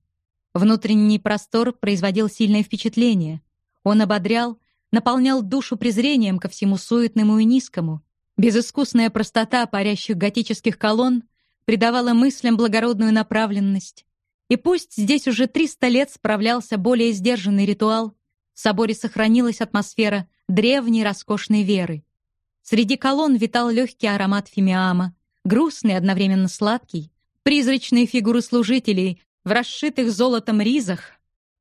Внутренний простор производил сильное впечатление. Он ободрял, наполнял душу презрением ко всему суетному и низкому. Безыскусная простота парящих готических колонн придавала мыслям благородную направленность. И пусть здесь уже 300 лет справлялся более сдержанный ритуал, в соборе сохранилась атмосфера древней роскошной веры. Среди колонн витал легкий аромат фимиама, грустный, одновременно сладкий, призрачные фигуры служителей в расшитых золотом ризах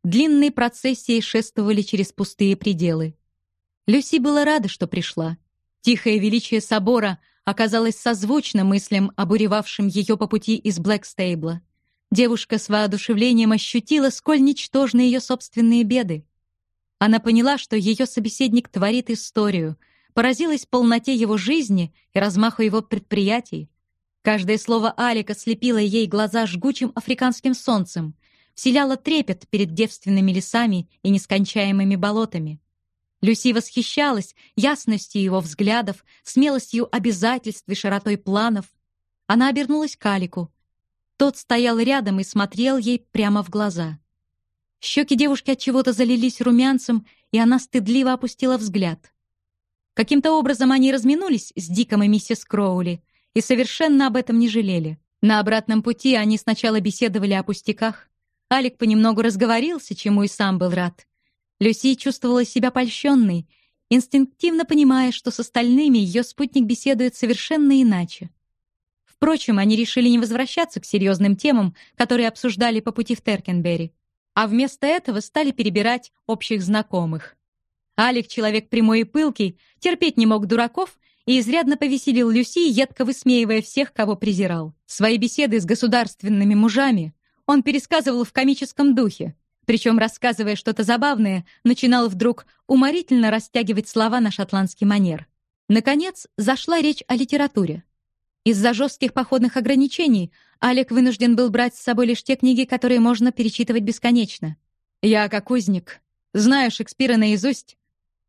длинной процессией шествовали через пустые пределы. Люси была рада, что пришла. Тихое величие собора оказалось созвучно мыслям, обуревавшим ее по пути из Блэкстейбла. Девушка с воодушевлением ощутила, сколь ничтожны ее собственные беды. Она поняла, что ее собеседник творит историю, поразилась полноте его жизни и размаху его предприятий. Каждое слово Алика слепило ей глаза жгучим африканским солнцем, вселяло трепет перед девственными лесами и нескончаемыми болотами. Люси восхищалась ясностью его взглядов, смелостью обязательств и широтой планов. Она обернулась к Алику. Тот стоял рядом и смотрел ей прямо в глаза. Щеки девушки от чего-то залились румянцем, и она стыдливо опустила взгляд. Каким-то образом они разминулись с Диком и миссис Кроули и совершенно об этом не жалели. На обратном пути они сначала беседовали о пустяках. Алик понемногу разговорился, чему и сам был рад. Люси чувствовала себя польщенной, инстинктивно понимая, что с остальными ее спутник беседует совершенно иначе. Впрочем, они решили не возвращаться к серьезным темам, которые обсуждали по пути в Теркенберри, а вместо этого стали перебирать общих знакомых. Алик, человек прямой и пылкий, терпеть не мог дураков и изрядно повеселил Люси, едко высмеивая всех, кого презирал. Свои беседы с государственными мужами он пересказывал в комическом духе, причем, рассказывая что-то забавное, начинал вдруг уморительно растягивать слова на шотландский манер. Наконец, зашла речь о литературе. Из-за жестких походных ограничений Алек вынужден был брать с собой лишь те книги, которые можно перечитывать бесконечно. Я, как узник, знаю Шекспира наизусть,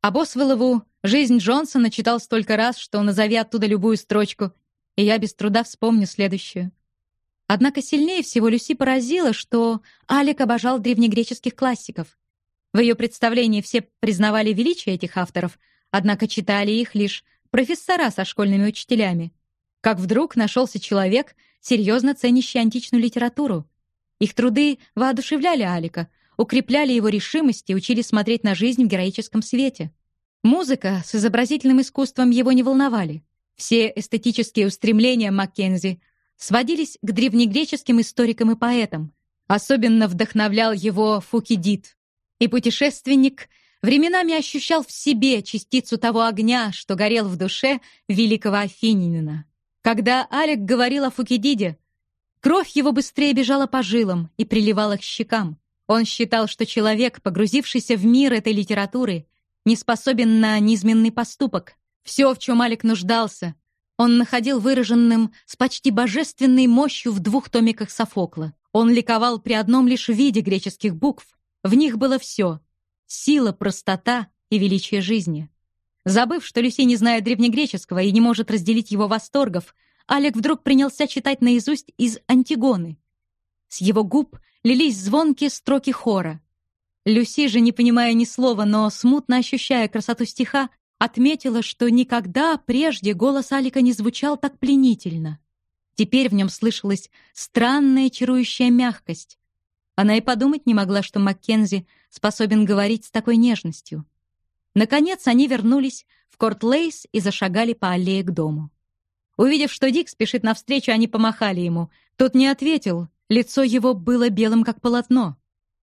а Босвеллову «Жизнь Джонсона» читал столько раз, что назови оттуда любую строчку, и я без труда вспомню следующую. Однако сильнее всего Люси поразило, что Алик обожал древнегреческих классиков. В ее представлении все признавали величие этих авторов, однако читали их лишь профессора со школьными учителями. Как вдруг нашелся человек, серьезно ценящий античную литературу. Их труды воодушевляли Алика, укрепляли его решимость и учили смотреть на жизнь в героическом свете. Музыка с изобразительным искусством его не волновали. Все эстетические устремления Маккензи сводились к древнегреческим историкам и поэтам. Особенно вдохновлял его Фукидид. И путешественник временами ощущал в себе частицу того огня, что горел в душе великого афининина. Когда Алек говорил о Фукидиде, кровь его быстрее бежала по жилам и приливала к щекам. Он считал, что человек, погрузившийся в мир этой литературы, не способен на низменный поступок. Все, в чем Алик нуждался, он находил выраженным с почти божественной мощью в двух томиках Софокла. Он ликовал при одном лишь виде греческих букв. В них было все — сила, простота и величие жизни. Забыв, что Люси не знает древнегреческого и не может разделить его восторгов, Алек вдруг принялся читать наизусть из «Антигоны». С его губ лились звонкие строки хора. Люси же, не понимая ни слова, но смутно ощущая красоту стиха, отметила, что никогда прежде голос Алика не звучал так пленительно. Теперь в нем слышалась странная чарующая мягкость. Она и подумать не могла, что Маккензи способен говорить с такой нежностью. Наконец они вернулись в Корт-Лейс и зашагали по аллее к дому. Увидев, что Дик спешит навстречу, они помахали ему. Тот не ответил, лицо его было белым, как полотно.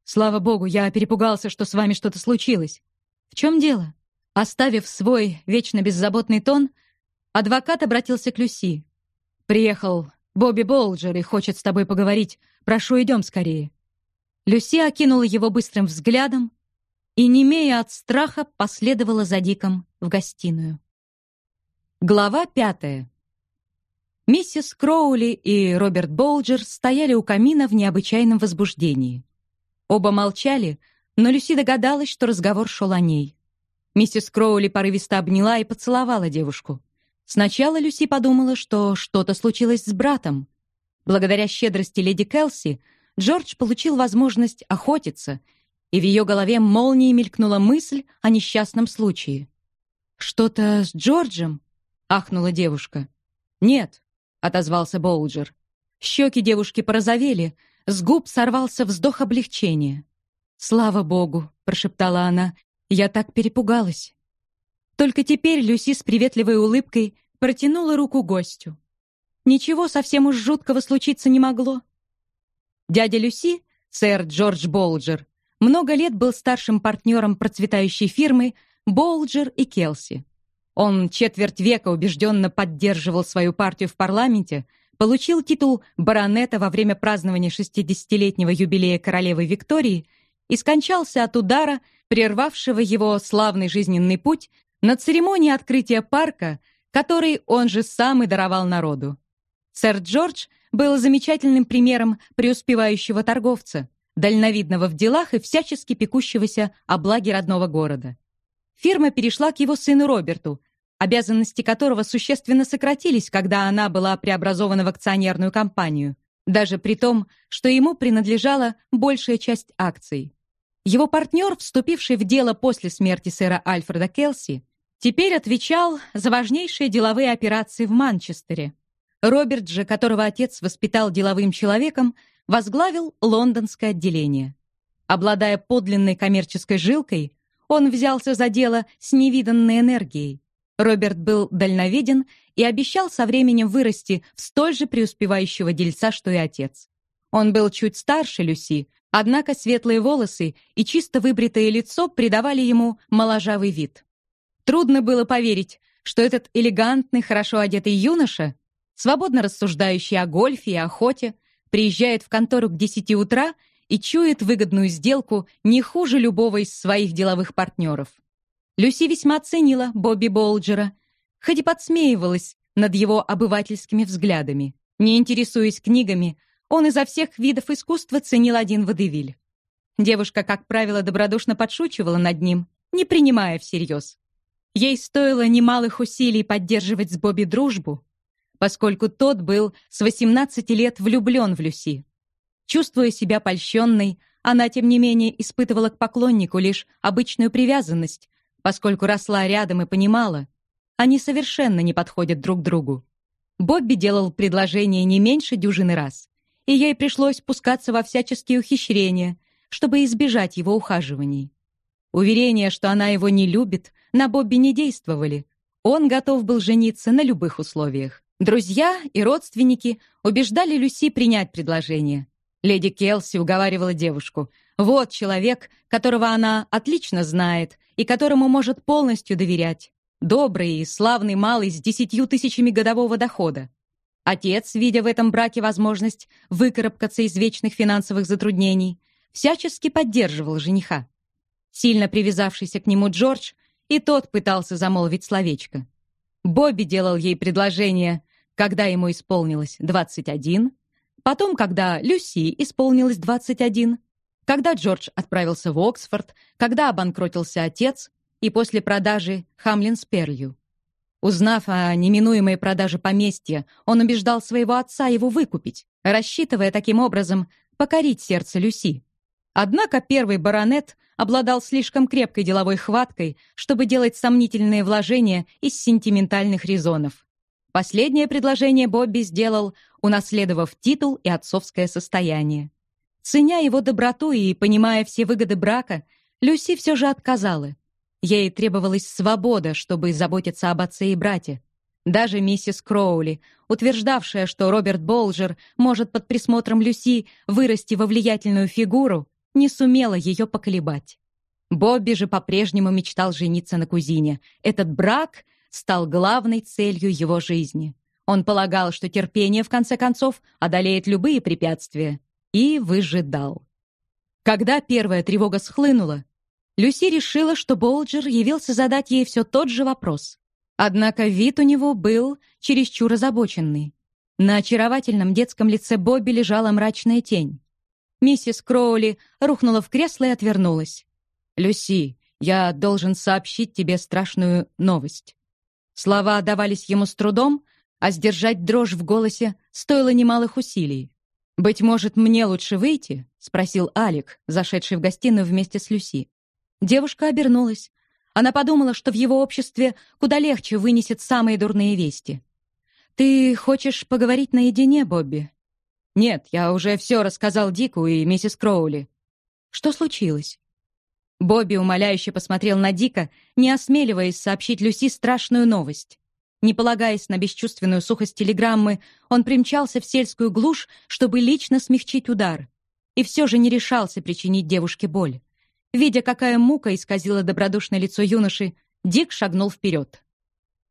«Слава богу, я перепугался, что с вами что-то случилось». «В чем дело?» Оставив свой вечно беззаботный тон, адвокат обратился к Люси. «Приехал Бобби Болджер и хочет с тобой поговорить. Прошу, идем скорее». Люси окинула его быстрым взглядом и, немея от страха, последовала за Диком в гостиную. Глава пятая. Миссис Кроули и Роберт Болджер стояли у камина в необычайном возбуждении. Оба молчали, но Люси догадалась, что разговор шел о ней. Миссис Кроули порывисто обняла и поцеловала девушку. Сначала Люси подумала, что что-то случилось с братом. Благодаря щедрости леди Келси Джордж получил возможность охотиться, и в ее голове молнией мелькнула мысль о несчастном случае. «Что-то с Джорджем?» — ахнула девушка. «Нет», — отозвался Болджер. Щеки девушки порозовели, с губ сорвался вздох облегчения. «Слава богу!» — прошептала она я так перепугалась. Только теперь Люси с приветливой улыбкой протянула руку гостю. Ничего совсем уж жуткого случиться не могло. Дядя Люси, сэр Джордж Болджер, много лет был старшим партнером процветающей фирмы Болджер и Келси. Он четверть века убежденно поддерживал свою партию в парламенте, получил титул баронета во время празднования 60-летнего юбилея королевы Виктории и скончался от удара, прервавшего его славный жизненный путь на церемонии открытия парка, который он же сам и даровал народу. Сэр Джордж был замечательным примером преуспевающего торговца, дальновидного в делах и всячески пекущегося о благе родного города. Фирма перешла к его сыну Роберту, обязанности которого существенно сократились, когда она была преобразована в акционерную компанию, даже при том, что ему принадлежала большая часть акций. Его партнер, вступивший в дело после смерти сэра Альфреда Келси, теперь отвечал за важнейшие деловые операции в Манчестере. Роберт же, которого отец воспитал деловым человеком, возглавил лондонское отделение. Обладая подлинной коммерческой жилкой, он взялся за дело с невиданной энергией. Роберт был дальновиден и обещал со временем вырасти в столь же преуспевающего дельца, что и отец. Он был чуть старше Люси, однако светлые волосы и чисто выбритое лицо придавали ему моложавый вид. Трудно было поверить, что этот элегантный, хорошо одетый юноша, свободно рассуждающий о гольфе и охоте, приезжает в контору к 10 утра и чует выгодную сделку не хуже любого из своих деловых партнеров. Люси весьма ценила Бобби Болджера, хоть и подсмеивалась над его обывательскими взглядами. Не интересуясь книгами, он изо всех видов искусства ценил один водевиль. Девушка, как правило, добродушно подшучивала над ним, не принимая всерьез. Ей стоило немалых усилий поддерживать с Бобби дружбу, поскольку тот был с 18 лет влюблен в Люси. Чувствуя себя польщенной, она, тем не менее, испытывала к поклоннику лишь обычную привязанность, поскольку росла рядом и понимала, они совершенно не подходят друг другу. Бобби делал предложение не меньше дюжины раз, и ей пришлось пускаться во всяческие ухищрения, чтобы избежать его ухаживаний. Уверения, что она его не любит, на Бобби не действовали. Он готов был жениться на любых условиях. Друзья и родственники убеждали Люси принять предложение. Леди Келси уговаривала девушку. Вот человек, которого она отлично знает и которому может полностью доверять. Добрый и славный малый с десятью тысячами годового дохода. Отец, видя в этом браке возможность выкарабкаться из вечных финансовых затруднений, всячески поддерживал жениха. Сильно привязавшийся к нему Джордж, и тот пытался замолвить словечко. Бобби делал ей предложение, когда ему исполнилось 21, потом, когда Люси исполнилось 21, когда Джордж отправился в Оксфорд, когда обанкротился отец и после продажи Хамлин с Перлью. Узнав о неминуемой продаже поместья, он убеждал своего отца его выкупить, рассчитывая таким образом покорить сердце Люси. Однако первый баронет обладал слишком крепкой деловой хваткой, чтобы делать сомнительные вложения из сентиментальных резонов. Последнее предложение Бобби сделал, унаследовав титул и отцовское состояние. Ценя его доброту и понимая все выгоды брака, Люси все же отказала. Ей требовалась свобода, чтобы заботиться об отце и брате. Даже миссис Кроули, утверждавшая, что Роберт Болджер может под присмотром Люси вырасти во влиятельную фигуру, не сумела ее поколебать. Бобби же по-прежнему мечтал жениться на кузине. Этот брак стал главной целью его жизни. Он полагал, что терпение, в конце концов, одолеет любые препятствия, и выжидал. Когда первая тревога схлынула, Люси решила, что Болджер явился задать ей все тот же вопрос. Однако вид у него был чересчур озабоченный. На очаровательном детском лице Бобби лежала мрачная тень. Миссис Кроули рухнула в кресло и отвернулась. «Люси, я должен сообщить тебе страшную новость». Слова давались ему с трудом, а сдержать дрожь в голосе стоило немалых усилий. «Быть может, мне лучше выйти?» — спросил Алик, зашедший в гостиную вместе с Люси. Девушка обернулась. Она подумала, что в его обществе куда легче вынесет самые дурные вести. «Ты хочешь поговорить наедине, Бобби?» «Нет, я уже все рассказал Дику и миссис Кроули». «Что случилось?» Бобби умоляюще посмотрел на Дика, не осмеливаясь сообщить Люси страшную новость. Не полагаясь на бесчувственную сухость телеграммы, он примчался в сельскую глушь, чтобы лично смягчить удар. И все же не решался причинить девушке боль. Видя, какая мука исказила добродушное лицо юноши, Дик шагнул вперед.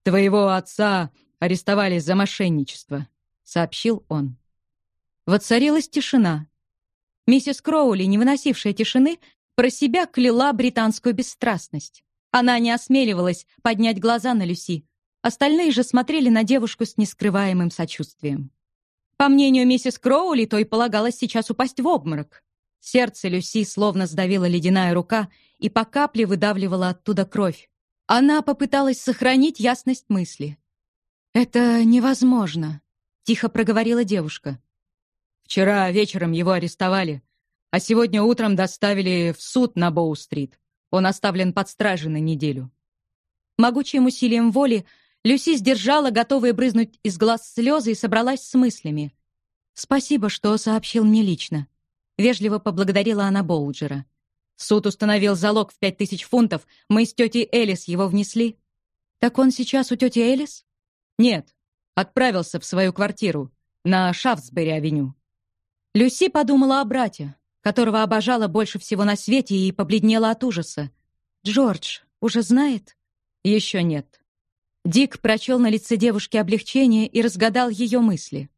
«Твоего отца арестовали за мошенничество», — сообщил он. Воцарилась тишина. Миссис Кроули, не выносившая тишины, про себя кляла британскую бесстрастность. Она не осмеливалась поднять глаза на Люси. Остальные же смотрели на девушку с нескрываемым сочувствием. По мнению миссис Кроули, то и полагалось сейчас упасть в обморок. Сердце Люси словно сдавила ледяная рука и по капле выдавливала оттуда кровь. Она попыталась сохранить ясность мысли. «Это невозможно», — тихо проговорила девушка. «Вчера вечером его арестовали, а сегодня утром доставили в суд на Боу-стрит. Он оставлен под стражей на неделю. Могучим усилием воли Люси сдержала, готовые брызнуть из глаз слезы, и собралась с мыслями. «Спасибо, что сообщил мне лично». Вежливо поблагодарила она Боуджера. «Суд установил залог в пять тысяч фунтов. Мы с тетей Элис его внесли». «Так он сейчас у тети Элис?» «Нет. Отправился в свою квартиру на Шафтсбери-авеню». Люси подумала о брате которого обожала больше всего на свете и побледнела от ужаса. «Джордж уже знает?» «Еще нет». Дик прочел на лице девушки облегчение и разгадал ее мысли.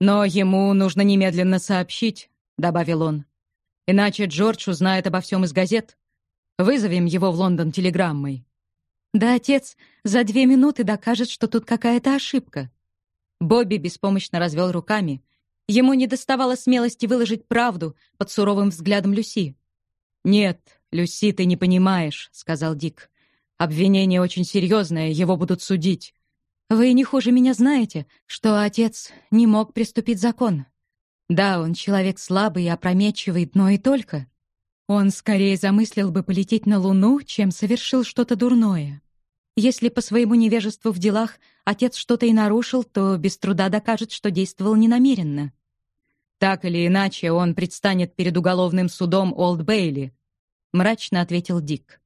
«Но ему нужно немедленно сообщить», — добавил он. «Иначе Джордж узнает обо всем из газет. Вызовем его в Лондон телеграммой». «Да отец за две минуты докажет, что тут какая-то ошибка». Бобби беспомощно развел руками — Ему не доставало смелости выложить правду под суровым взглядом Люси. «Нет, Люси, ты не понимаешь», — сказал Дик. «Обвинение очень серьезное, его будут судить». «Вы не хуже меня знаете, что отец не мог приступить закон. Да, он человек слабый и опрометчивый, но и только. Он скорее замыслил бы полететь на Луну, чем совершил что-то дурное. Если по своему невежеству в делах отец что-то и нарушил, то без труда докажет, что действовал ненамеренно. Так или иначе, он предстанет перед уголовным судом Олд Бейли, мрачно ответил Дик.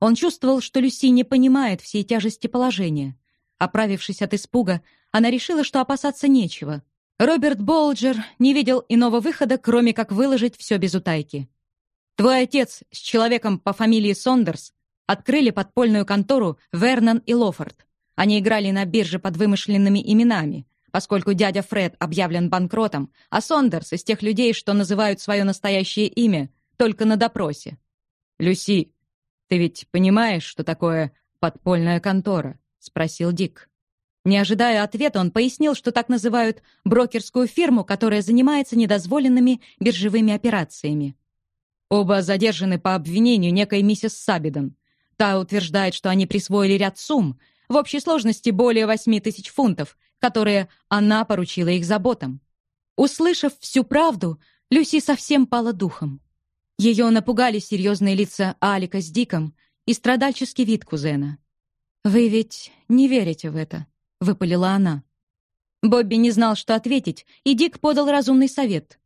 Он чувствовал, что Люси не понимает всей тяжести положения. Оправившись от испуга, она решила, что опасаться нечего. Роберт Болджер не видел иного выхода, кроме как выложить все без утайки. «Твой отец с человеком по фамилии Сондерс открыли подпольную контору Вернон и Лофорд. Они играли на бирже под вымышленными именами, поскольку дядя Фред объявлен банкротом, а Сондерс из тех людей, что называют свое настоящее имя только на допросе. «Люси, ты ведь понимаешь, что такое подпольная контора?» — спросил Дик. Не ожидая ответа, он пояснил, что так называют брокерскую фирму, которая занимается недозволенными биржевыми операциями. Оба задержаны по обвинению некой миссис Сабидан. Та утверждает, что они присвоили ряд сумм, в общей сложности более восьми тысяч фунтов, которые она поручила их заботам. Услышав всю правду, Люси совсем пала духом. Ее напугали серьезные лица Алика с Диком и страдальческий вид кузена. «Вы ведь не верите в это?» — выпалила она. Бобби не знал, что ответить, и Дик подал разумный совет.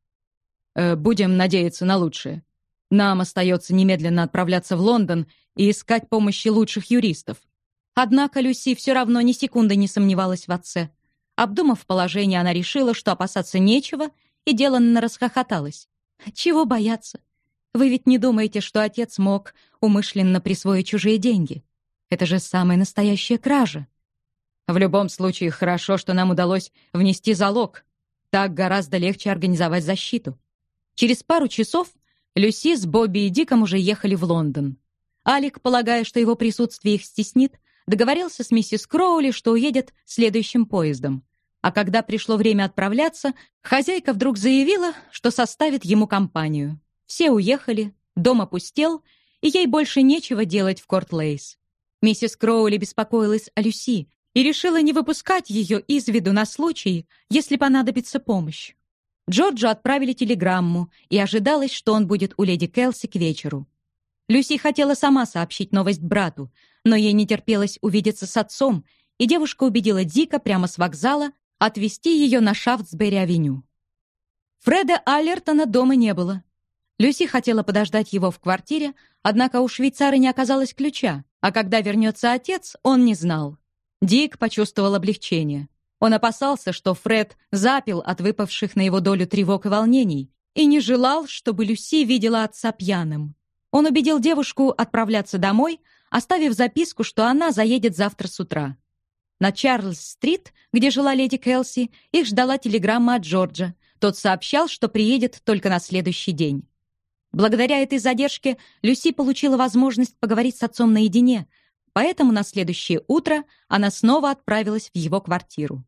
«Э, «Будем надеяться на лучшее. Нам остается немедленно отправляться в Лондон и искать помощи лучших юристов. Однако Люси все равно ни секунды не сомневалась в отце. Обдумав положение, она решила, что опасаться нечего, и деланно расхохоталась. «Чего бояться? Вы ведь не думаете, что отец мог умышленно присвоить чужие деньги? Это же самая настоящая кража». «В любом случае, хорошо, что нам удалось внести залог. Так гораздо легче организовать защиту». Через пару часов Люси с Бобби и Диком уже ехали в Лондон. Алик, полагая, что его присутствие их стеснит, договорился с миссис Кроули, что уедет следующим поездом. А когда пришло время отправляться, хозяйка вдруг заявила, что составит ему компанию. Все уехали, дом опустел, и ей больше нечего делать в Корт-Лейс. Миссис Кроули беспокоилась о Люси и решила не выпускать ее из виду на случай, если понадобится помощь. Джорджу отправили телеграмму, и ожидалось, что он будет у леди Келси к вечеру. Люси хотела сама сообщить новость брату, но ей не терпелось увидеться с отцом, и девушка убедила Дика прямо с вокзала отвезти ее на Шафтсбери-авеню. Фреда Аллертона дома не было. Люси хотела подождать его в квартире, однако у швейцара не оказалось ключа, а когда вернется отец, он не знал. Дик почувствовал облегчение. Он опасался, что Фред запил от выпавших на его долю тревог и волнений и не желал, чтобы Люси видела отца пьяным. Он убедил девушку отправляться домой, оставив записку, что она заедет завтра с утра. На Чарльз-стрит, где жила леди Келси, их ждала телеграмма от Джорджа. Тот сообщал, что приедет только на следующий день. Благодаря этой задержке Люси получила возможность поговорить с отцом наедине, поэтому на следующее утро она снова отправилась в его квартиру.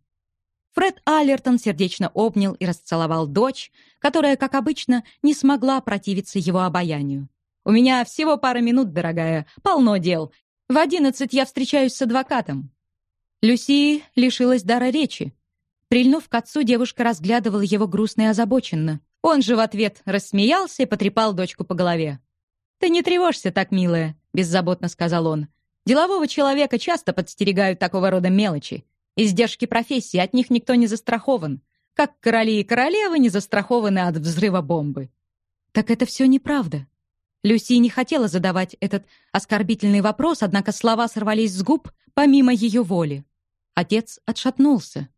Фред Аллертон сердечно обнял и расцеловал дочь, которая, как обычно, не смогла противиться его обаянию. «У меня всего пара минут, дорогая, полно дел. В одиннадцать я встречаюсь с адвокатом». Люси лишилась дара речи. Прильнув к отцу, девушка разглядывала его грустно и озабоченно. Он же в ответ рассмеялся и потрепал дочку по голове. «Ты не тревожься так, милая», — беззаботно сказал он. «Делового человека часто подстерегают такого рода мелочи. Издержки профессии, от них никто не застрахован. Как короли и королевы не застрахованы от взрыва бомбы». «Так это все неправда». Люси не хотела задавать этот оскорбительный вопрос, однако слова сорвались с губ помимо ее воли. Отец отшатнулся.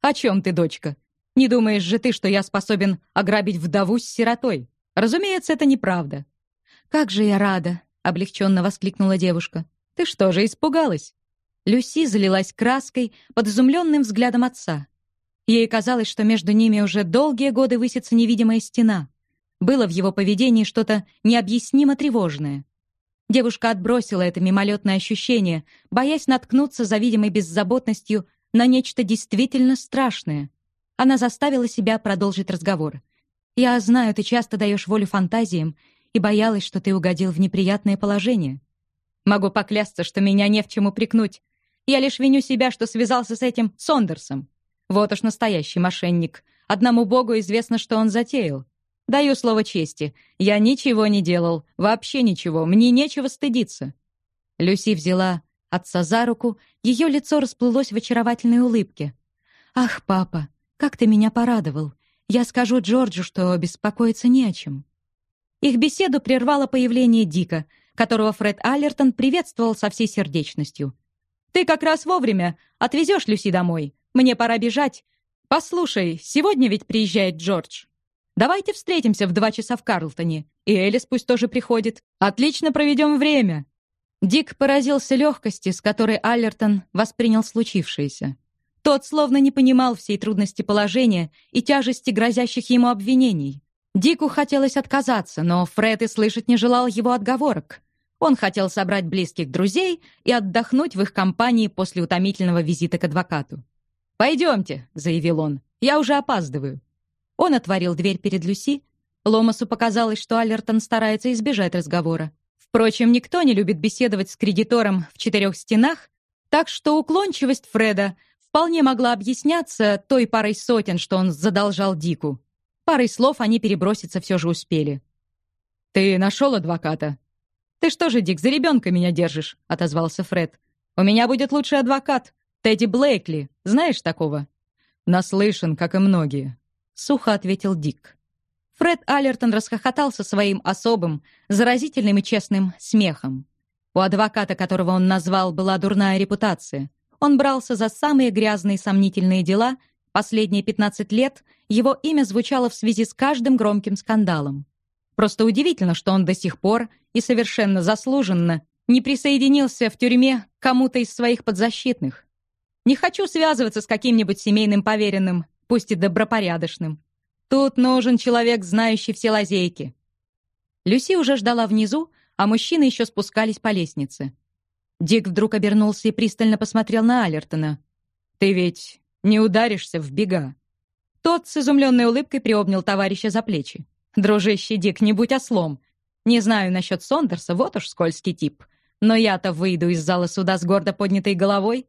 «О чем ты, дочка? Не думаешь же ты, что я способен ограбить вдову с сиротой? Разумеется, это неправда». «Как же я рада!» — облегченно воскликнула девушка. «Ты что же, испугалась?» Люси залилась краской под изумленным взглядом отца. Ей казалось, что между ними уже долгие годы высится невидимая стена. Было в его поведении что-то необъяснимо тревожное. Девушка отбросила это мимолетное ощущение, боясь наткнуться за видимой беззаботностью на нечто действительно страшное. Она заставила себя продолжить разговор. «Я знаю, ты часто даешь волю фантазиям и боялась, что ты угодил в неприятное положение. Могу поклясться, что меня не в чем упрекнуть. Я лишь виню себя, что связался с этим Сондерсом. Вот уж настоящий мошенник. Одному богу известно, что он затеял. Даю слово чести. Я ничего не делал. Вообще ничего. Мне нечего стыдиться». Люси взяла отца за руку. Ее лицо расплылось в очаровательной улыбке. «Ах, папа, как ты меня порадовал! Я скажу Джорджу, что беспокоиться не о чем». Их беседу прервало появление Дика, которого Фред Аллертон приветствовал со всей сердечностью. «Ты как раз вовремя. Отвезешь Люси домой. Мне пора бежать. Послушай, сегодня ведь приезжает Джордж. Давайте встретимся в два часа в Карлтоне. И Элис пусть тоже приходит. Отлично проведем время». Дик поразился легкости, с которой Аллертон воспринял случившееся. Тот словно не понимал всей трудности положения и тяжести грозящих ему обвинений. Дику хотелось отказаться, но Фред и слышать не желал его отговорок. Он хотел собрать близких друзей и отдохнуть в их компании после утомительного визита к адвокату. «Пойдемте», — заявил он, — «я уже опаздываю». Он отворил дверь перед Люси. Ломасу показалось, что Аллертон старается избежать разговора. Впрочем, никто не любит беседовать с кредитором в четырех стенах, так что уклончивость Фреда вполне могла объясняться той парой сотен, что он задолжал Дику. Парой слов они переброситься все же успели. «Ты нашел адвоката?» «Ты что же, Дик, за ребенка меня держишь?» — отозвался Фред. «У меня будет лучший адвокат. Тедди Блейкли. Знаешь такого?» «Наслышан, как и многие», — сухо ответил Дик. Фред Аллертон расхохотался своим особым, заразительным и честным смехом. У адвоката, которого он назвал, была дурная репутация. Он брался за самые грязные сомнительные дела. Последние 15 лет его имя звучало в связи с каждым громким скандалом. Просто удивительно, что он до сих пор, и совершенно заслуженно, не присоединился в тюрьме к кому-то из своих подзащитных. Не хочу связываться с каким-нибудь семейным поверенным, пусть и добропорядочным. Тут нужен человек, знающий все лазейки. Люси уже ждала внизу, а мужчины еще спускались по лестнице. Дик вдруг обернулся и пристально посмотрел на Алертона. «Ты ведь не ударишься в бега?» Тот с изумленной улыбкой приобнял товарища за плечи. «Дружище Дик, не будь ослом. Не знаю насчет Сондерса, вот уж скользкий тип. Но я-то выйду из зала суда с гордо поднятой головой.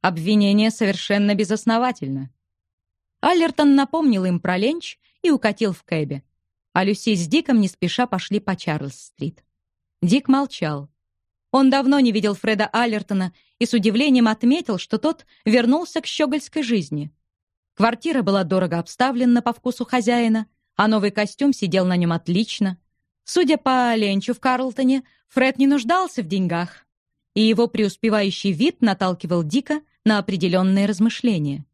Обвинение совершенно безосновательно». Аллертон напомнил им про ленч и укатил в кэбе. А Люси с Диком не спеша пошли по Чарльз-стрит. Дик молчал. Он давно не видел Фреда Аллертона и с удивлением отметил, что тот вернулся к щегольской жизни. Квартира была дорого обставлена по вкусу хозяина, а новый костюм сидел на нем отлично. Судя по ленчу в Карлтоне, Фред не нуждался в деньгах, и его преуспевающий вид наталкивал Дика на определенные размышления.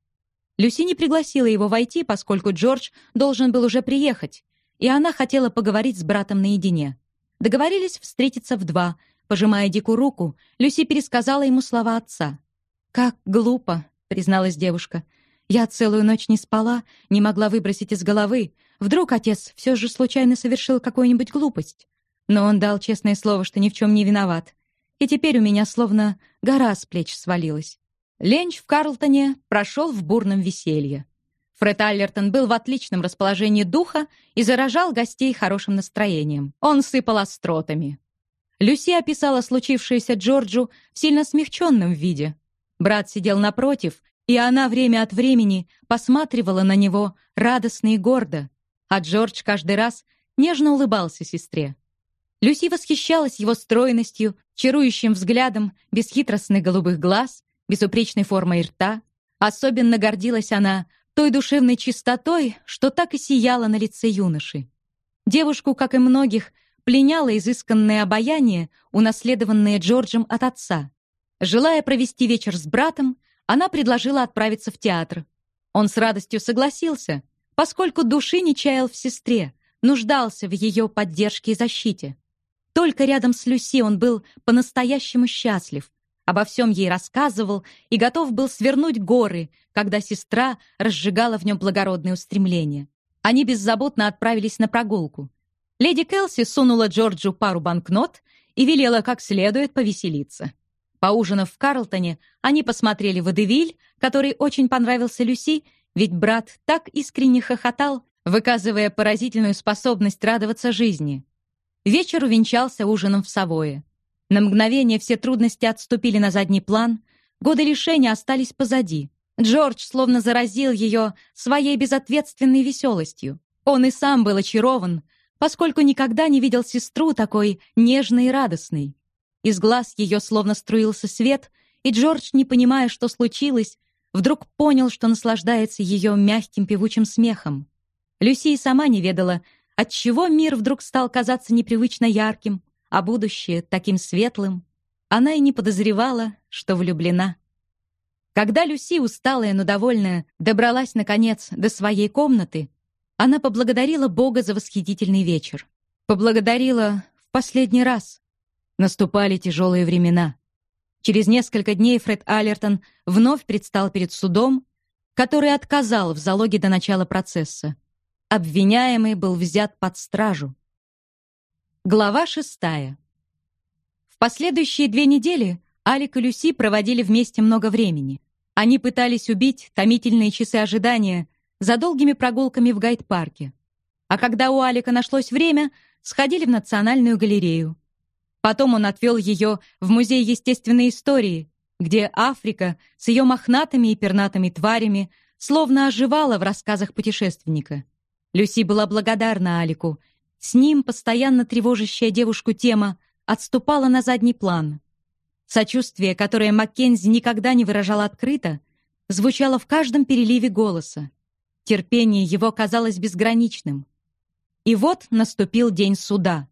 Люси не пригласила его войти, поскольку Джордж должен был уже приехать, и она хотела поговорить с братом наедине. Договорились встретиться в два. Пожимая Дику руку, Люси пересказала ему слова отца. «Как глупо», — призналась девушка. «Я целую ночь не спала, не могла выбросить из головы. Вдруг отец все же случайно совершил какую-нибудь глупость. Но он дал честное слово, что ни в чем не виноват. И теперь у меня словно гора с плеч свалилась». Ленч в Карлтоне прошел в бурном веселье. Фред Аллертон был в отличном расположении духа и заражал гостей хорошим настроением. Он сыпал остротами. Люси описала случившееся Джорджу в сильно смягченном виде. Брат сидел напротив, и она время от времени посматривала на него радостно и гордо, а Джордж каждый раз нежно улыбался сестре. Люси восхищалась его стройностью, чарующим взглядом, бесхитростных голубых глаз, безупречной формой рта. Особенно гордилась она той душевной чистотой, что так и сияла на лице юноши. Девушку, как и многих, пленяло изысканное обаяние, унаследованное Джорджем от отца. Желая провести вечер с братом, она предложила отправиться в театр. Он с радостью согласился, поскольку души не чаял в сестре, нуждался в ее поддержке и защите. Только рядом с Люси он был по-настоящему счастлив, обо всем ей рассказывал и готов был свернуть горы, когда сестра разжигала в нем благородные устремления. Они беззаботно отправились на прогулку. Леди Келси сунула Джорджу пару банкнот и велела как следует повеселиться. Поужинав в Карлтоне, они посмотрели «Водевиль», который очень понравился Люси, ведь брат так искренне хохотал, выказывая поразительную способность радоваться жизни. Вечер увенчался ужином в Савое. На мгновение все трудности отступили на задний план, годы лишения остались позади. Джордж словно заразил ее своей безответственной веселостью. Он и сам был очарован, поскольку никогда не видел сестру такой нежной и радостной. Из глаз ее словно струился свет, и Джордж, не понимая, что случилось, вдруг понял, что наслаждается ее мягким певучим смехом. Люси сама не ведала, отчего мир вдруг стал казаться непривычно ярким, а будущее таким светлым. Она и не подозревала, что влюблена. Когда Люси, усталая, но довольная, добралась, наконец, до своей комнаты, она поблагодарила Бога за восхитительный вечер. Поблагодарила в последний раз. Наступали тяжелые времена. Через несколько дней Фред Аллертон вновь предстал перед судом, который отказал в залоге до начала процесса. Обвиняемый был взят под стражу. Глава шестая. В последующие две недели Алик и Люси проводили вместе много времени. Они пытались убить томительные часы ожидания за долгими прогулками в гайд-парке. А когда у Алика нашлось время, сходили в Национальную галерею. Потом он отвел ее в Музей естественной истории, где Африка с ее мохнатыми и пернатыми тварями словно оживала в рассказах путешественника. Люси была благодарна Алику — с ним постоянно тревожащая девушку тема отступала на задний план. Сочувствие, которое Маккензи никогда не выражал открыто, звучало в каждом переливе голоса. Терпение его казалось безграничным. И вот наступил день суда.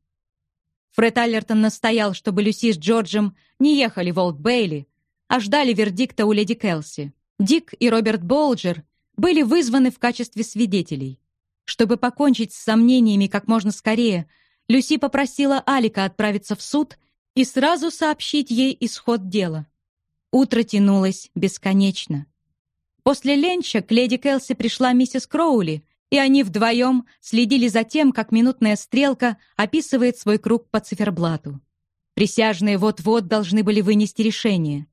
Фред Аллертон настоял, чтобы Люси с Джорджем не ехали в Олд-Бейли, а ждали вердикта у леди Келси. Дик и Роберт Болджер были вызваны в качестве свидетелей. Чтобы покончить с сомнениями как можно скорее, Люси попросила Алика отправиться в суд и сразу сообщить ей исход дела. Утро тянулось бесконечно. После ленча к леди Келси пришла миссис Кроули, и они вдвоем следили за тем, как минутная стрелка описывает свой круг по циферблату. Присяжные вот-вот должны были вынести решение.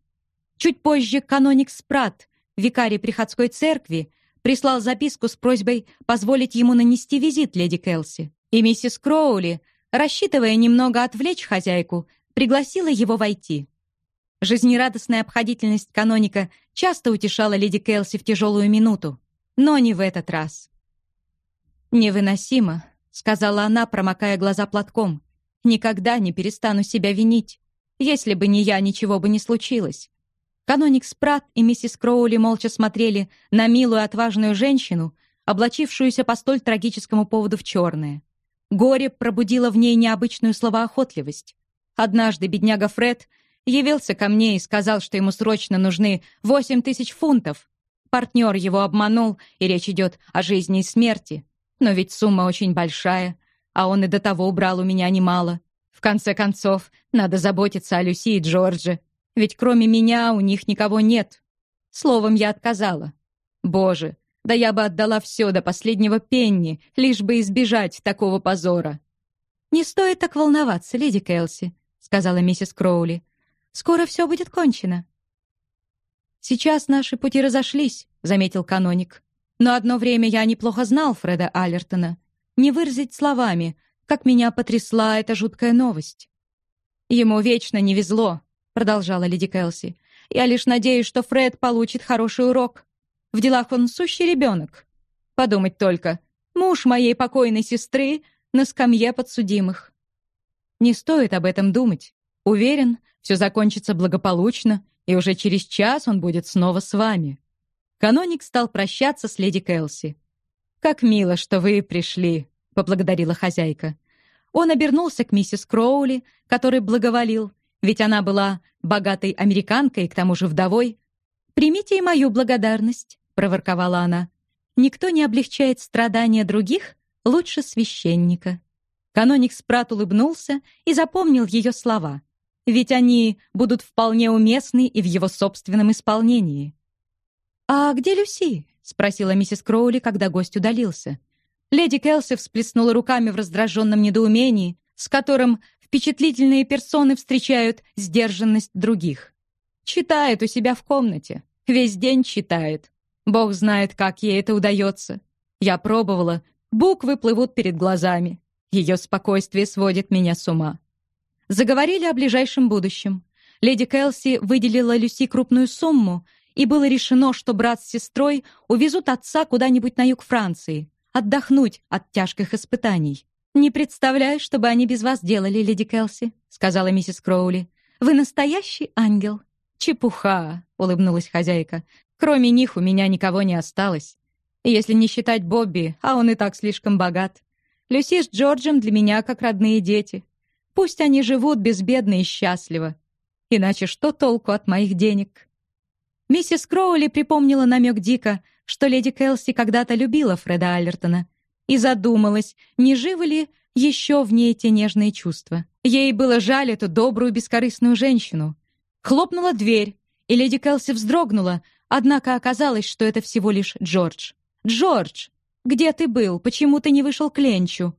Чуть позже каноник Спрат, викарий приходской церкви, прислал записку с просьбой позволить ему нанести визит леди Келси. И миссис Кроули, рассчитывая немного отвлечь хозяйку, пригласила его войти. Жизнерадостная обходительность каноника часто утешала леди Келси в тяжелую минуту, но не в этот раз. «Невыносимо», — сказала она, промокая глаза платком. «Никогда не перестану себя винить. Если бы не я, ничего бы не случилось. Каноник Спрат и миссис Кроули молча смотрели на милую отважную женщину, облачившуюся по столь трагическому поводу в черное. Горе пробудило в ней необычную словоохотливость. Однажды бедняга Фред явился ко мне и сказал, что ему срочно нужны восемь тысяч фунтов. Партнер его обманул, и речь идет о жизни и смерти. Но ведь сумма очень большая, а он и до того убрал у меня немало. В конце концов, надо заботиться о Люси и Джордже. Ведь кроме меня у них никого нет. Словом, я отказала. Боже, да я бы отдала все до последнего пенни, лишь бы избежать такого позора. «Не стоит так волноваться, леди Кэлси», — сказала миссис Кроули. «Скоро все будет кончено». «Сейчас наши пути разошлись», — заметил каноник. «Но одно время я неплохо знал Фреда Аллертона. Не выразить словами, как меня потрясла эта жуткая новость». «Ему вечно не везло», — продолжала леди Кэлси. «Я лишь надеюсь, что Фред получит хороший урок. В делах он сущий ребенок. Подумать только, муж моей покойной сестры на скамье подсудимых. Не стоит об этом думать. Уверен, все закончится благополучно, и уже через час он будет снова с вами». Каноник стал прощаться с леди Кэлси. «Как мило, что вы пришли», — поблагодарила хозяйка. Он обернулся к миссис Кроули, который благоволил, ведь она была богатой американкой, к тому же вдовой. «Примите и мою благодарность», — проворковала она. «Никто не облегчает страдания других лучше священника». Каноник Спрат улыбнулся и запомнил ее слова ведь они будут вполне уместны и в его собственном исполнении. «А где Люси?» — спросила миссис Кроули, когда гость удалился. Леди Келси всплеснула руками в раздраженном недоумении, с которым впечатлительные персоны встречают сдержанность других. Читает у себя в комнате. Весь день читает. Бог знает, как ей это удается. Я пробовала. Буквы плывут перед глазами. Ее спокойствие сводит меня с ума. Заговорили о ближайшем будущем. Леди Келси выделила Люси крупную сумму, и было решено, что брат с сестрой увезут отца куда-нибудь на юг Франции, отдохнуть от тяжких испытаний. «Не представляю, что бы они без вас делали, леди Келси», — сказала миссис Кроули. «Вы настоящий ангел». «Чепуха», — улыбнулась хозяйка. «Кроме них у меня никого не осталось. Если не считать Бобби, а он и так слишком богат. Люси с Джорджем для меня как родные дети. Пусть они живут безбедно и счастливо. Иначе что толку от моих денег? Миссис Кроули припомнила намек Дика, что леди Келси когда-то любила Фреда Аллертона, и задумалась, не живы ли еще в ней те нежные чувства. Ей было жаль эту добрую, бескорыстную женщину. Хлопнула дверь, и леди Келси вздрогнула, однако оказалось, что это всего лишь Джордж. «Джордж, где ты был? Почему ты не вышел к Ленчу?»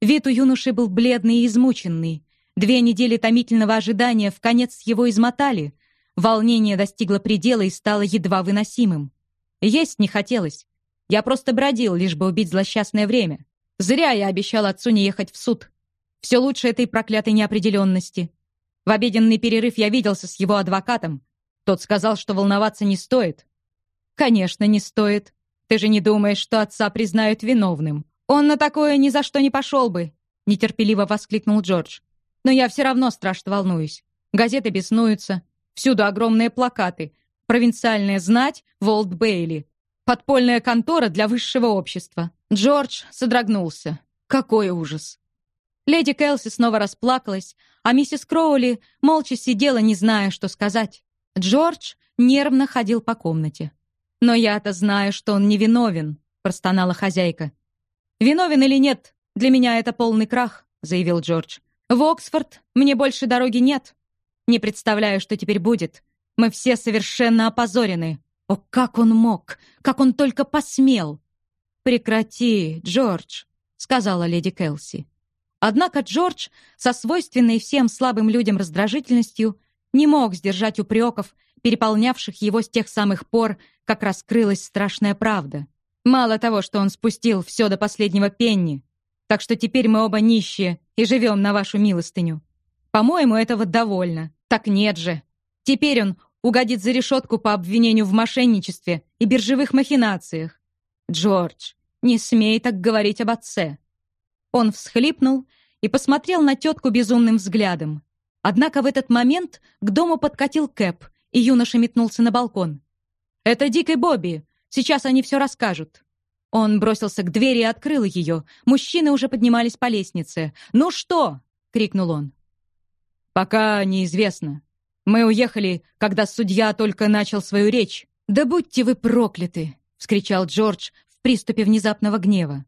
Вид у юноши был бледный и измученный. Две недели томительного ожидания в конец его измотали. Волнение достигло предела и стало едва выносимым. Есть не хотелось. Я просто бродил, лишь бы убить злосчастное время. Зря я обещал отцу не ехать в суд. Все лучше этой проклятой неопределенности. В обеденный перерыв я виделся с его адвокатом. Тот сказал, что волноваться не стоит. Конечно, не стоит. Ты же не думаешь, что отца признают виновным. «Он на такое ни за что не пошел бы!» — нетерпеливо воскликнул Джордж. «Но я все равно страшно волнуюсь. Газеты беснуются. Всюду огромные плакаты. Провинциальная знать Волт Бейли. Подпольная контора для высшего общества». Джордж содрогнулся. «Какой ужас!» Леди Келси снова расплакалась, а миссис Кроули молча сидела, не зная, что сказать. Джордж нервно ходил по комнате. «Но я-то знаю, что он невиновен», — простонала хозяйка. «Виновен или нет, для меня это полный крах», — заявил Джордж. «В Оксфорд мне больше дороги нет. Не представляю, что теперь будет. Мы все совершенно опозорены. О, как он мог! Как он только посмел!» «Прекрати, Джордж», — сказала леди Келси. Однако Джордж, со свойственной всем слабым людям раздражительностью, не мог сдержать упреков, переполнявших его с тех самых пор, как раскрылась страшная правда. Мало того, что он спустил все до последнего пенни, так что теперь мы оба нищие и живем на вашу милостыню. По-моему, этого довольно. Так нет же. Теперь он угодит за решетку по обвинению в мошенничестве и биржевых махинациях. Джордж, не смей так говорить об отце. Он всхлипнул и посмотрел на тетку безумным взглядом. Однако в этот момент к дому подкатил Кэп, и юноша метнулся на балкон. «Это Дик и Бобби. Сейчас они все расскажут». Он бросился к двери и открыл ее. Мужчины уже поднимались по лестнице. «Ну что?» — крикнул он. «Пока неизвестно. Мы уехали, когда судья только начал свою речь. Да будьте вы прокляты!» — вскричал Джордж в приступе внезапного гнева.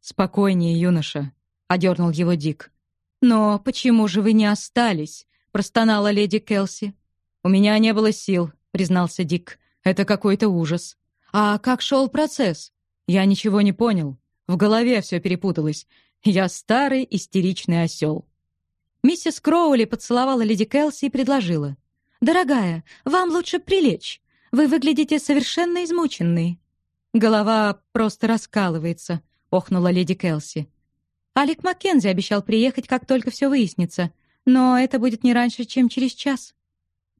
«Спокойнее, юноша», — одернул его Дик. «Но почему же вы не остались?» — простонала леди Келси. «У меня не было сил», — признался Дик. «Это какой-то ужас». «А как шел процесс?» «Я ничего не понял. В голове все перепуталось. Я старый истеричный осел». Миссис Кроули поцеловала леди Келси и предложила. «Дорогая, вам лучше прилечь. Вы выглядите совершенно измученной». «Голова просто раскалывается», — охнула леди Келси. «Алик Маккензи обещал приехать, как только все выяснится, но это будет не раньше, чем через час».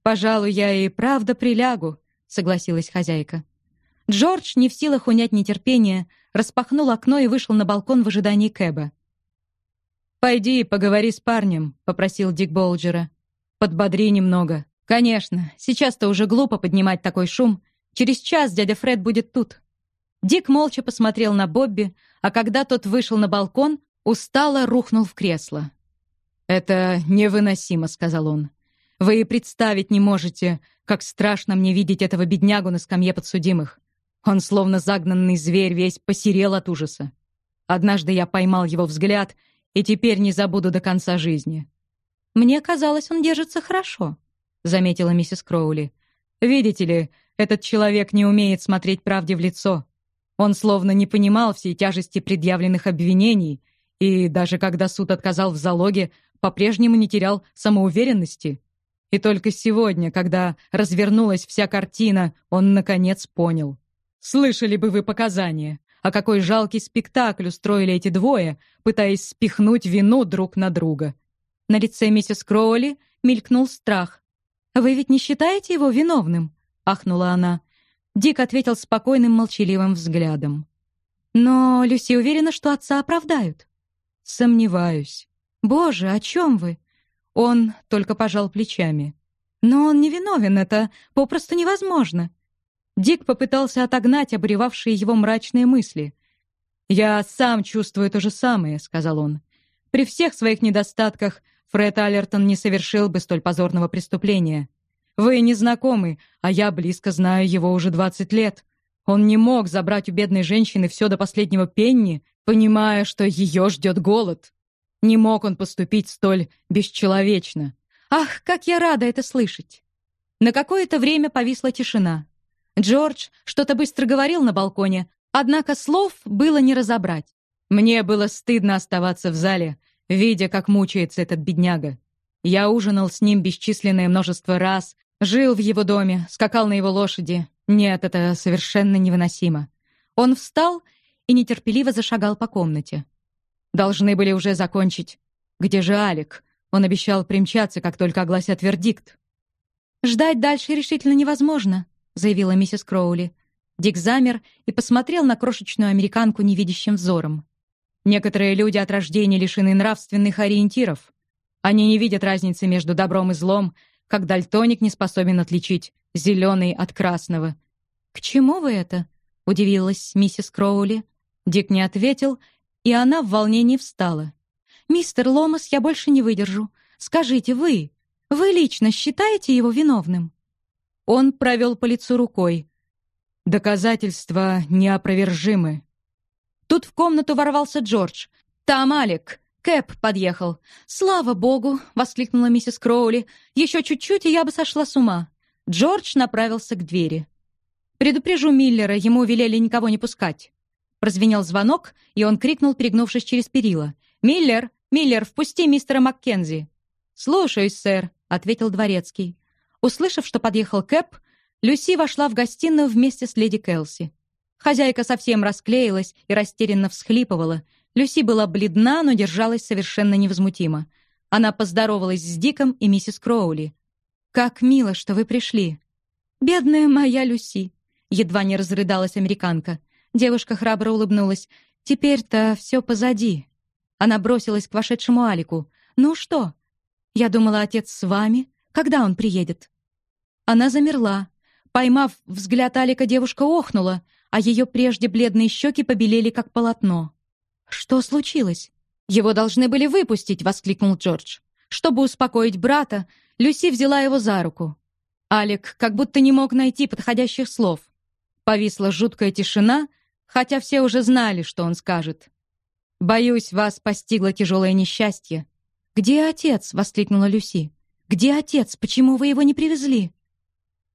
«Пожалуй, я и правда прилягу», — согласилась хозяйка. Джордж, не в силах унять нетерпение, распахнул окно и вышел на балкон в ожидании Кэба. «Пойди поговори с парнем», — попросил Дик Болджера. «Подбодри немного». «Конечно, сейчас-то уже глупо поднимать такой шум. Через час дядя Фред будет тут». Дик молча посмотрел на Бобби, а когда тот вышел на балкон, устало рухнул в кресло. «Это невыносимо», — сказал он. «Вы и представить не можете, как страшно мне видеть этого беднягу на скамье подсудимых. Он, словно загнанный зверь, весь посерел от ужаса. Однажды я поймал его взгляд и теперь не забуду до конца жизни. «Мне казалось, он держится хорошо», — заметила миссис Кроули. «Видите ли, этот человек не умеет смотреть правде в лицо. Он словно не понимал всей тяжести предъявленных обвинений и даже когда суд отказал в залоге, по-прежнему не терял самоуверенности. И только сегодня, когда развернулась вся картина, он, наконец, понял. Слышали бы вы показания, а какой жалкий спектакль устроили эти двое, пытаясь спихнуть вину друг на друга. На лице миссис Кроули мелькнул страх. «Вы ведь не считаете его виновным?» — ахнула она. Дик ответил спокойным, молчаливым взглядом. «Но Люси уверена, что отца оправдают». «Сомневаюсь». «Боже, о чем вы?» Он только пожал плечами. «Но он не виновен, это попросту невозможно. Дик попытался отогнать обуревавшие его мрачные мысли. «Я сам чувствую то же самое», — сказал он. «При всех своих недостатках Фред Аллертон не совершил бы столь позорного преступления. Вы не знакомы, а я близко знаю его уже двадцать лет. Он не мог забрать у бедной женщины все до последнего пенни, понимая, что ее ждет голод. Не мог он поступить столь бесчеловечно. Ах, как я рада это слышать!» На какое-то время повисла тишина. Джордж что-то быстро говорил на балконе, однако слов было не разобрать. Мне было стыдно оставаться в зале, видя, как мучается этот бедняга. Я ужинал с ним бесчисленное множество раз, жил в его доме, скакал на его лошади. Нет, это совершенно невыносимо. Он встал и нетерпеливо зашагал по комнате. Должны были уже закончить. Где же Алик? Он обещал примчаться, как только огласят вердикт. Ждать дальше решительно невозможно заявила миссис Кроули. Дик замер и посмотрел на крошечную американку невидящим взором. Некоторые люди от рождения лишены нравственных ориентиров. Они не видят разницы между добром и злом, как дальтоник не способен отличить зеленый от красного. «К чему вы это?» — удивилась миссис Кроули. Дик не ответил, и она в волнении встала. «Мистер Ломас, я больше не выдержу. Скажите, вы, вы лично считаете его виновным?» Он провел по лицу рукой. Доказательства неопровержимы. Тут в комнату ворвался Джордж. «Там Алик!» Кэп подъехал. «Слава богу!» — воскликнула миссис Кроули. «Еще чуть-чуть, и я бы сошла с ума». Джордж направился к двери. «Предупрежу Миллера, ему велели никого не пускать». Прозвенел звонок, и он крикнул, перегнувшись через перила. «Миллер! Миллер, впусти мистера Маккензи!» «Слушаюсь, сэр», — ответил дворецкий. Услышав, что подъехал Кэп, Люси вошла в гостиную вместе с леди Келси. Хозяйка совсем расклеилась и растерянно всхлипывала. Люси была бледна, но держалась совершенно невозмутимо. Она поздоровалась с Диком и миссис Кроули. «Как мило, что вы пришли!» «Бедная моя Люси!» Едва не разрыдалась американка. Девушка храбро улыбнулась. «Теперь-то все позади». Она бросилась к вошедшему Алику. «Ну что?» «Я думала, отец с вами. Когда он приедет?» Она замерла. Поймав взгляд Алика, девушка охнула, а ее прежде бледные щеки побелели, как полотно. «Что случилось?» «Его должны были выпустить!» — воскликнул Джордж. Чтобы успокоить брата, Люси взяла его за руку. Алик как будто не мог найти подходящих слов. Повисла жуткая тишина, хотя все уже знали, что он скажет. «Боюсь, вас постигло тяжелое несчастье. «Где отец?» — воскликнула Люси. «Где отец? Почему вы его не привезли?»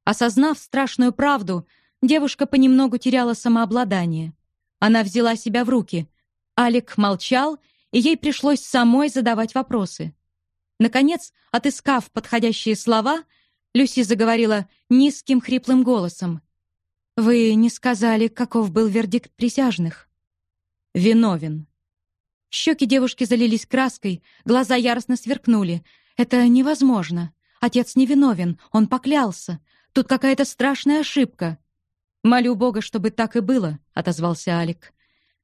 Осознав страшную правду, девушка понемногу теряла самообладание. Она взяла себя в руки. Алик молчал, и ей пришлось самой задавать вопросы. Наконец, отыскав подходящие слова, Люси заговорила низким хриплым голосом. «Вы не сказали, каков был вердикт присяжных?» «Виновен». Щеки девушки залились краской, глаза яростно сверкнули. «Это невозможно. Отец невиновен, он поклялся. Тут какая-то страшная ошибка». «Молю Бога, чтобы так и было», — отозвался Алик.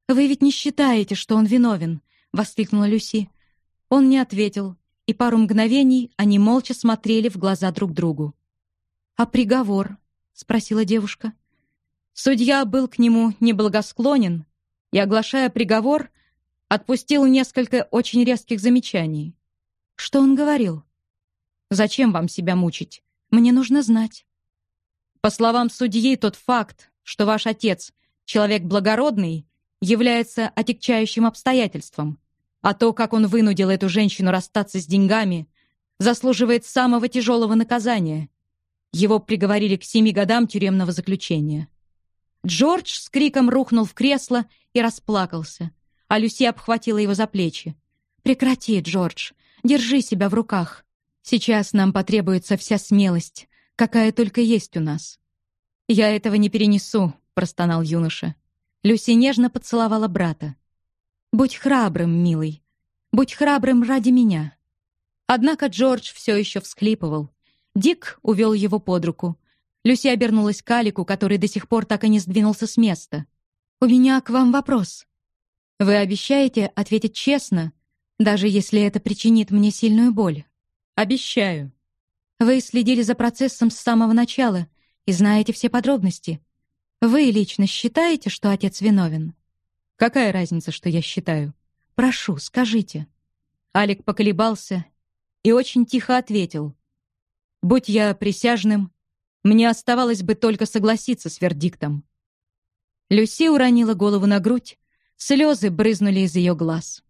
«Вы ведь не считаете, что он виновен?» — воскликнула Люси. Он не ответил, и пару мгновений они молча смотрели в глаза друг другу. «А приговор?» — спросила девушка. Судья был к нему неблагосклонен и, оглашая приговор, отпустил несколько очень резких замечаний. «Что он говорил?» «Зачем вам себя мучить? Мне нужно знать». По словам судьи, тот факт, что ваш отец — человек благородный, является отягчающим обстоятельством, а то, как он вынудил эту женщину расстаться с деньгами, заслуживает самого тяжелого наказания. Его приговорили к семи годам тюремного заключения. Джордж с криком рухнул в кресло и расплакался, а Люси обхватила его за плечи. «Прекрати, Джордж, держи себя в руках. Сейчас нам потребуется вся смелость, какая только есть у нас». «Я этого не перенесу», — простонал юноша. Люси нежно поцеловала брата. Будь храбрым, милый. Будь храбрым ради меня. Однако Джордж все еще всхлипывал. Дик увел его под руку. Люси обернулась к Алику, который до сих пор так и не сдвинулся с места. «У меня к вам вопрос. Вы обещаете ответить честно, даже если это причинит мне сильную боль?» «Обещаю». «Вы следили за процессом с самого начала и знаете все подробности. Вы лично считаете, что отец виновен?» Какая разница, что я считаю? Прошу, скажите. Алик поколебался и очень тихо ответил. Будь я присяжным, мне оставалось бы только согласиться с вердиктом. Люси уронила голову на грудь, слезы брызнули из ее глаз.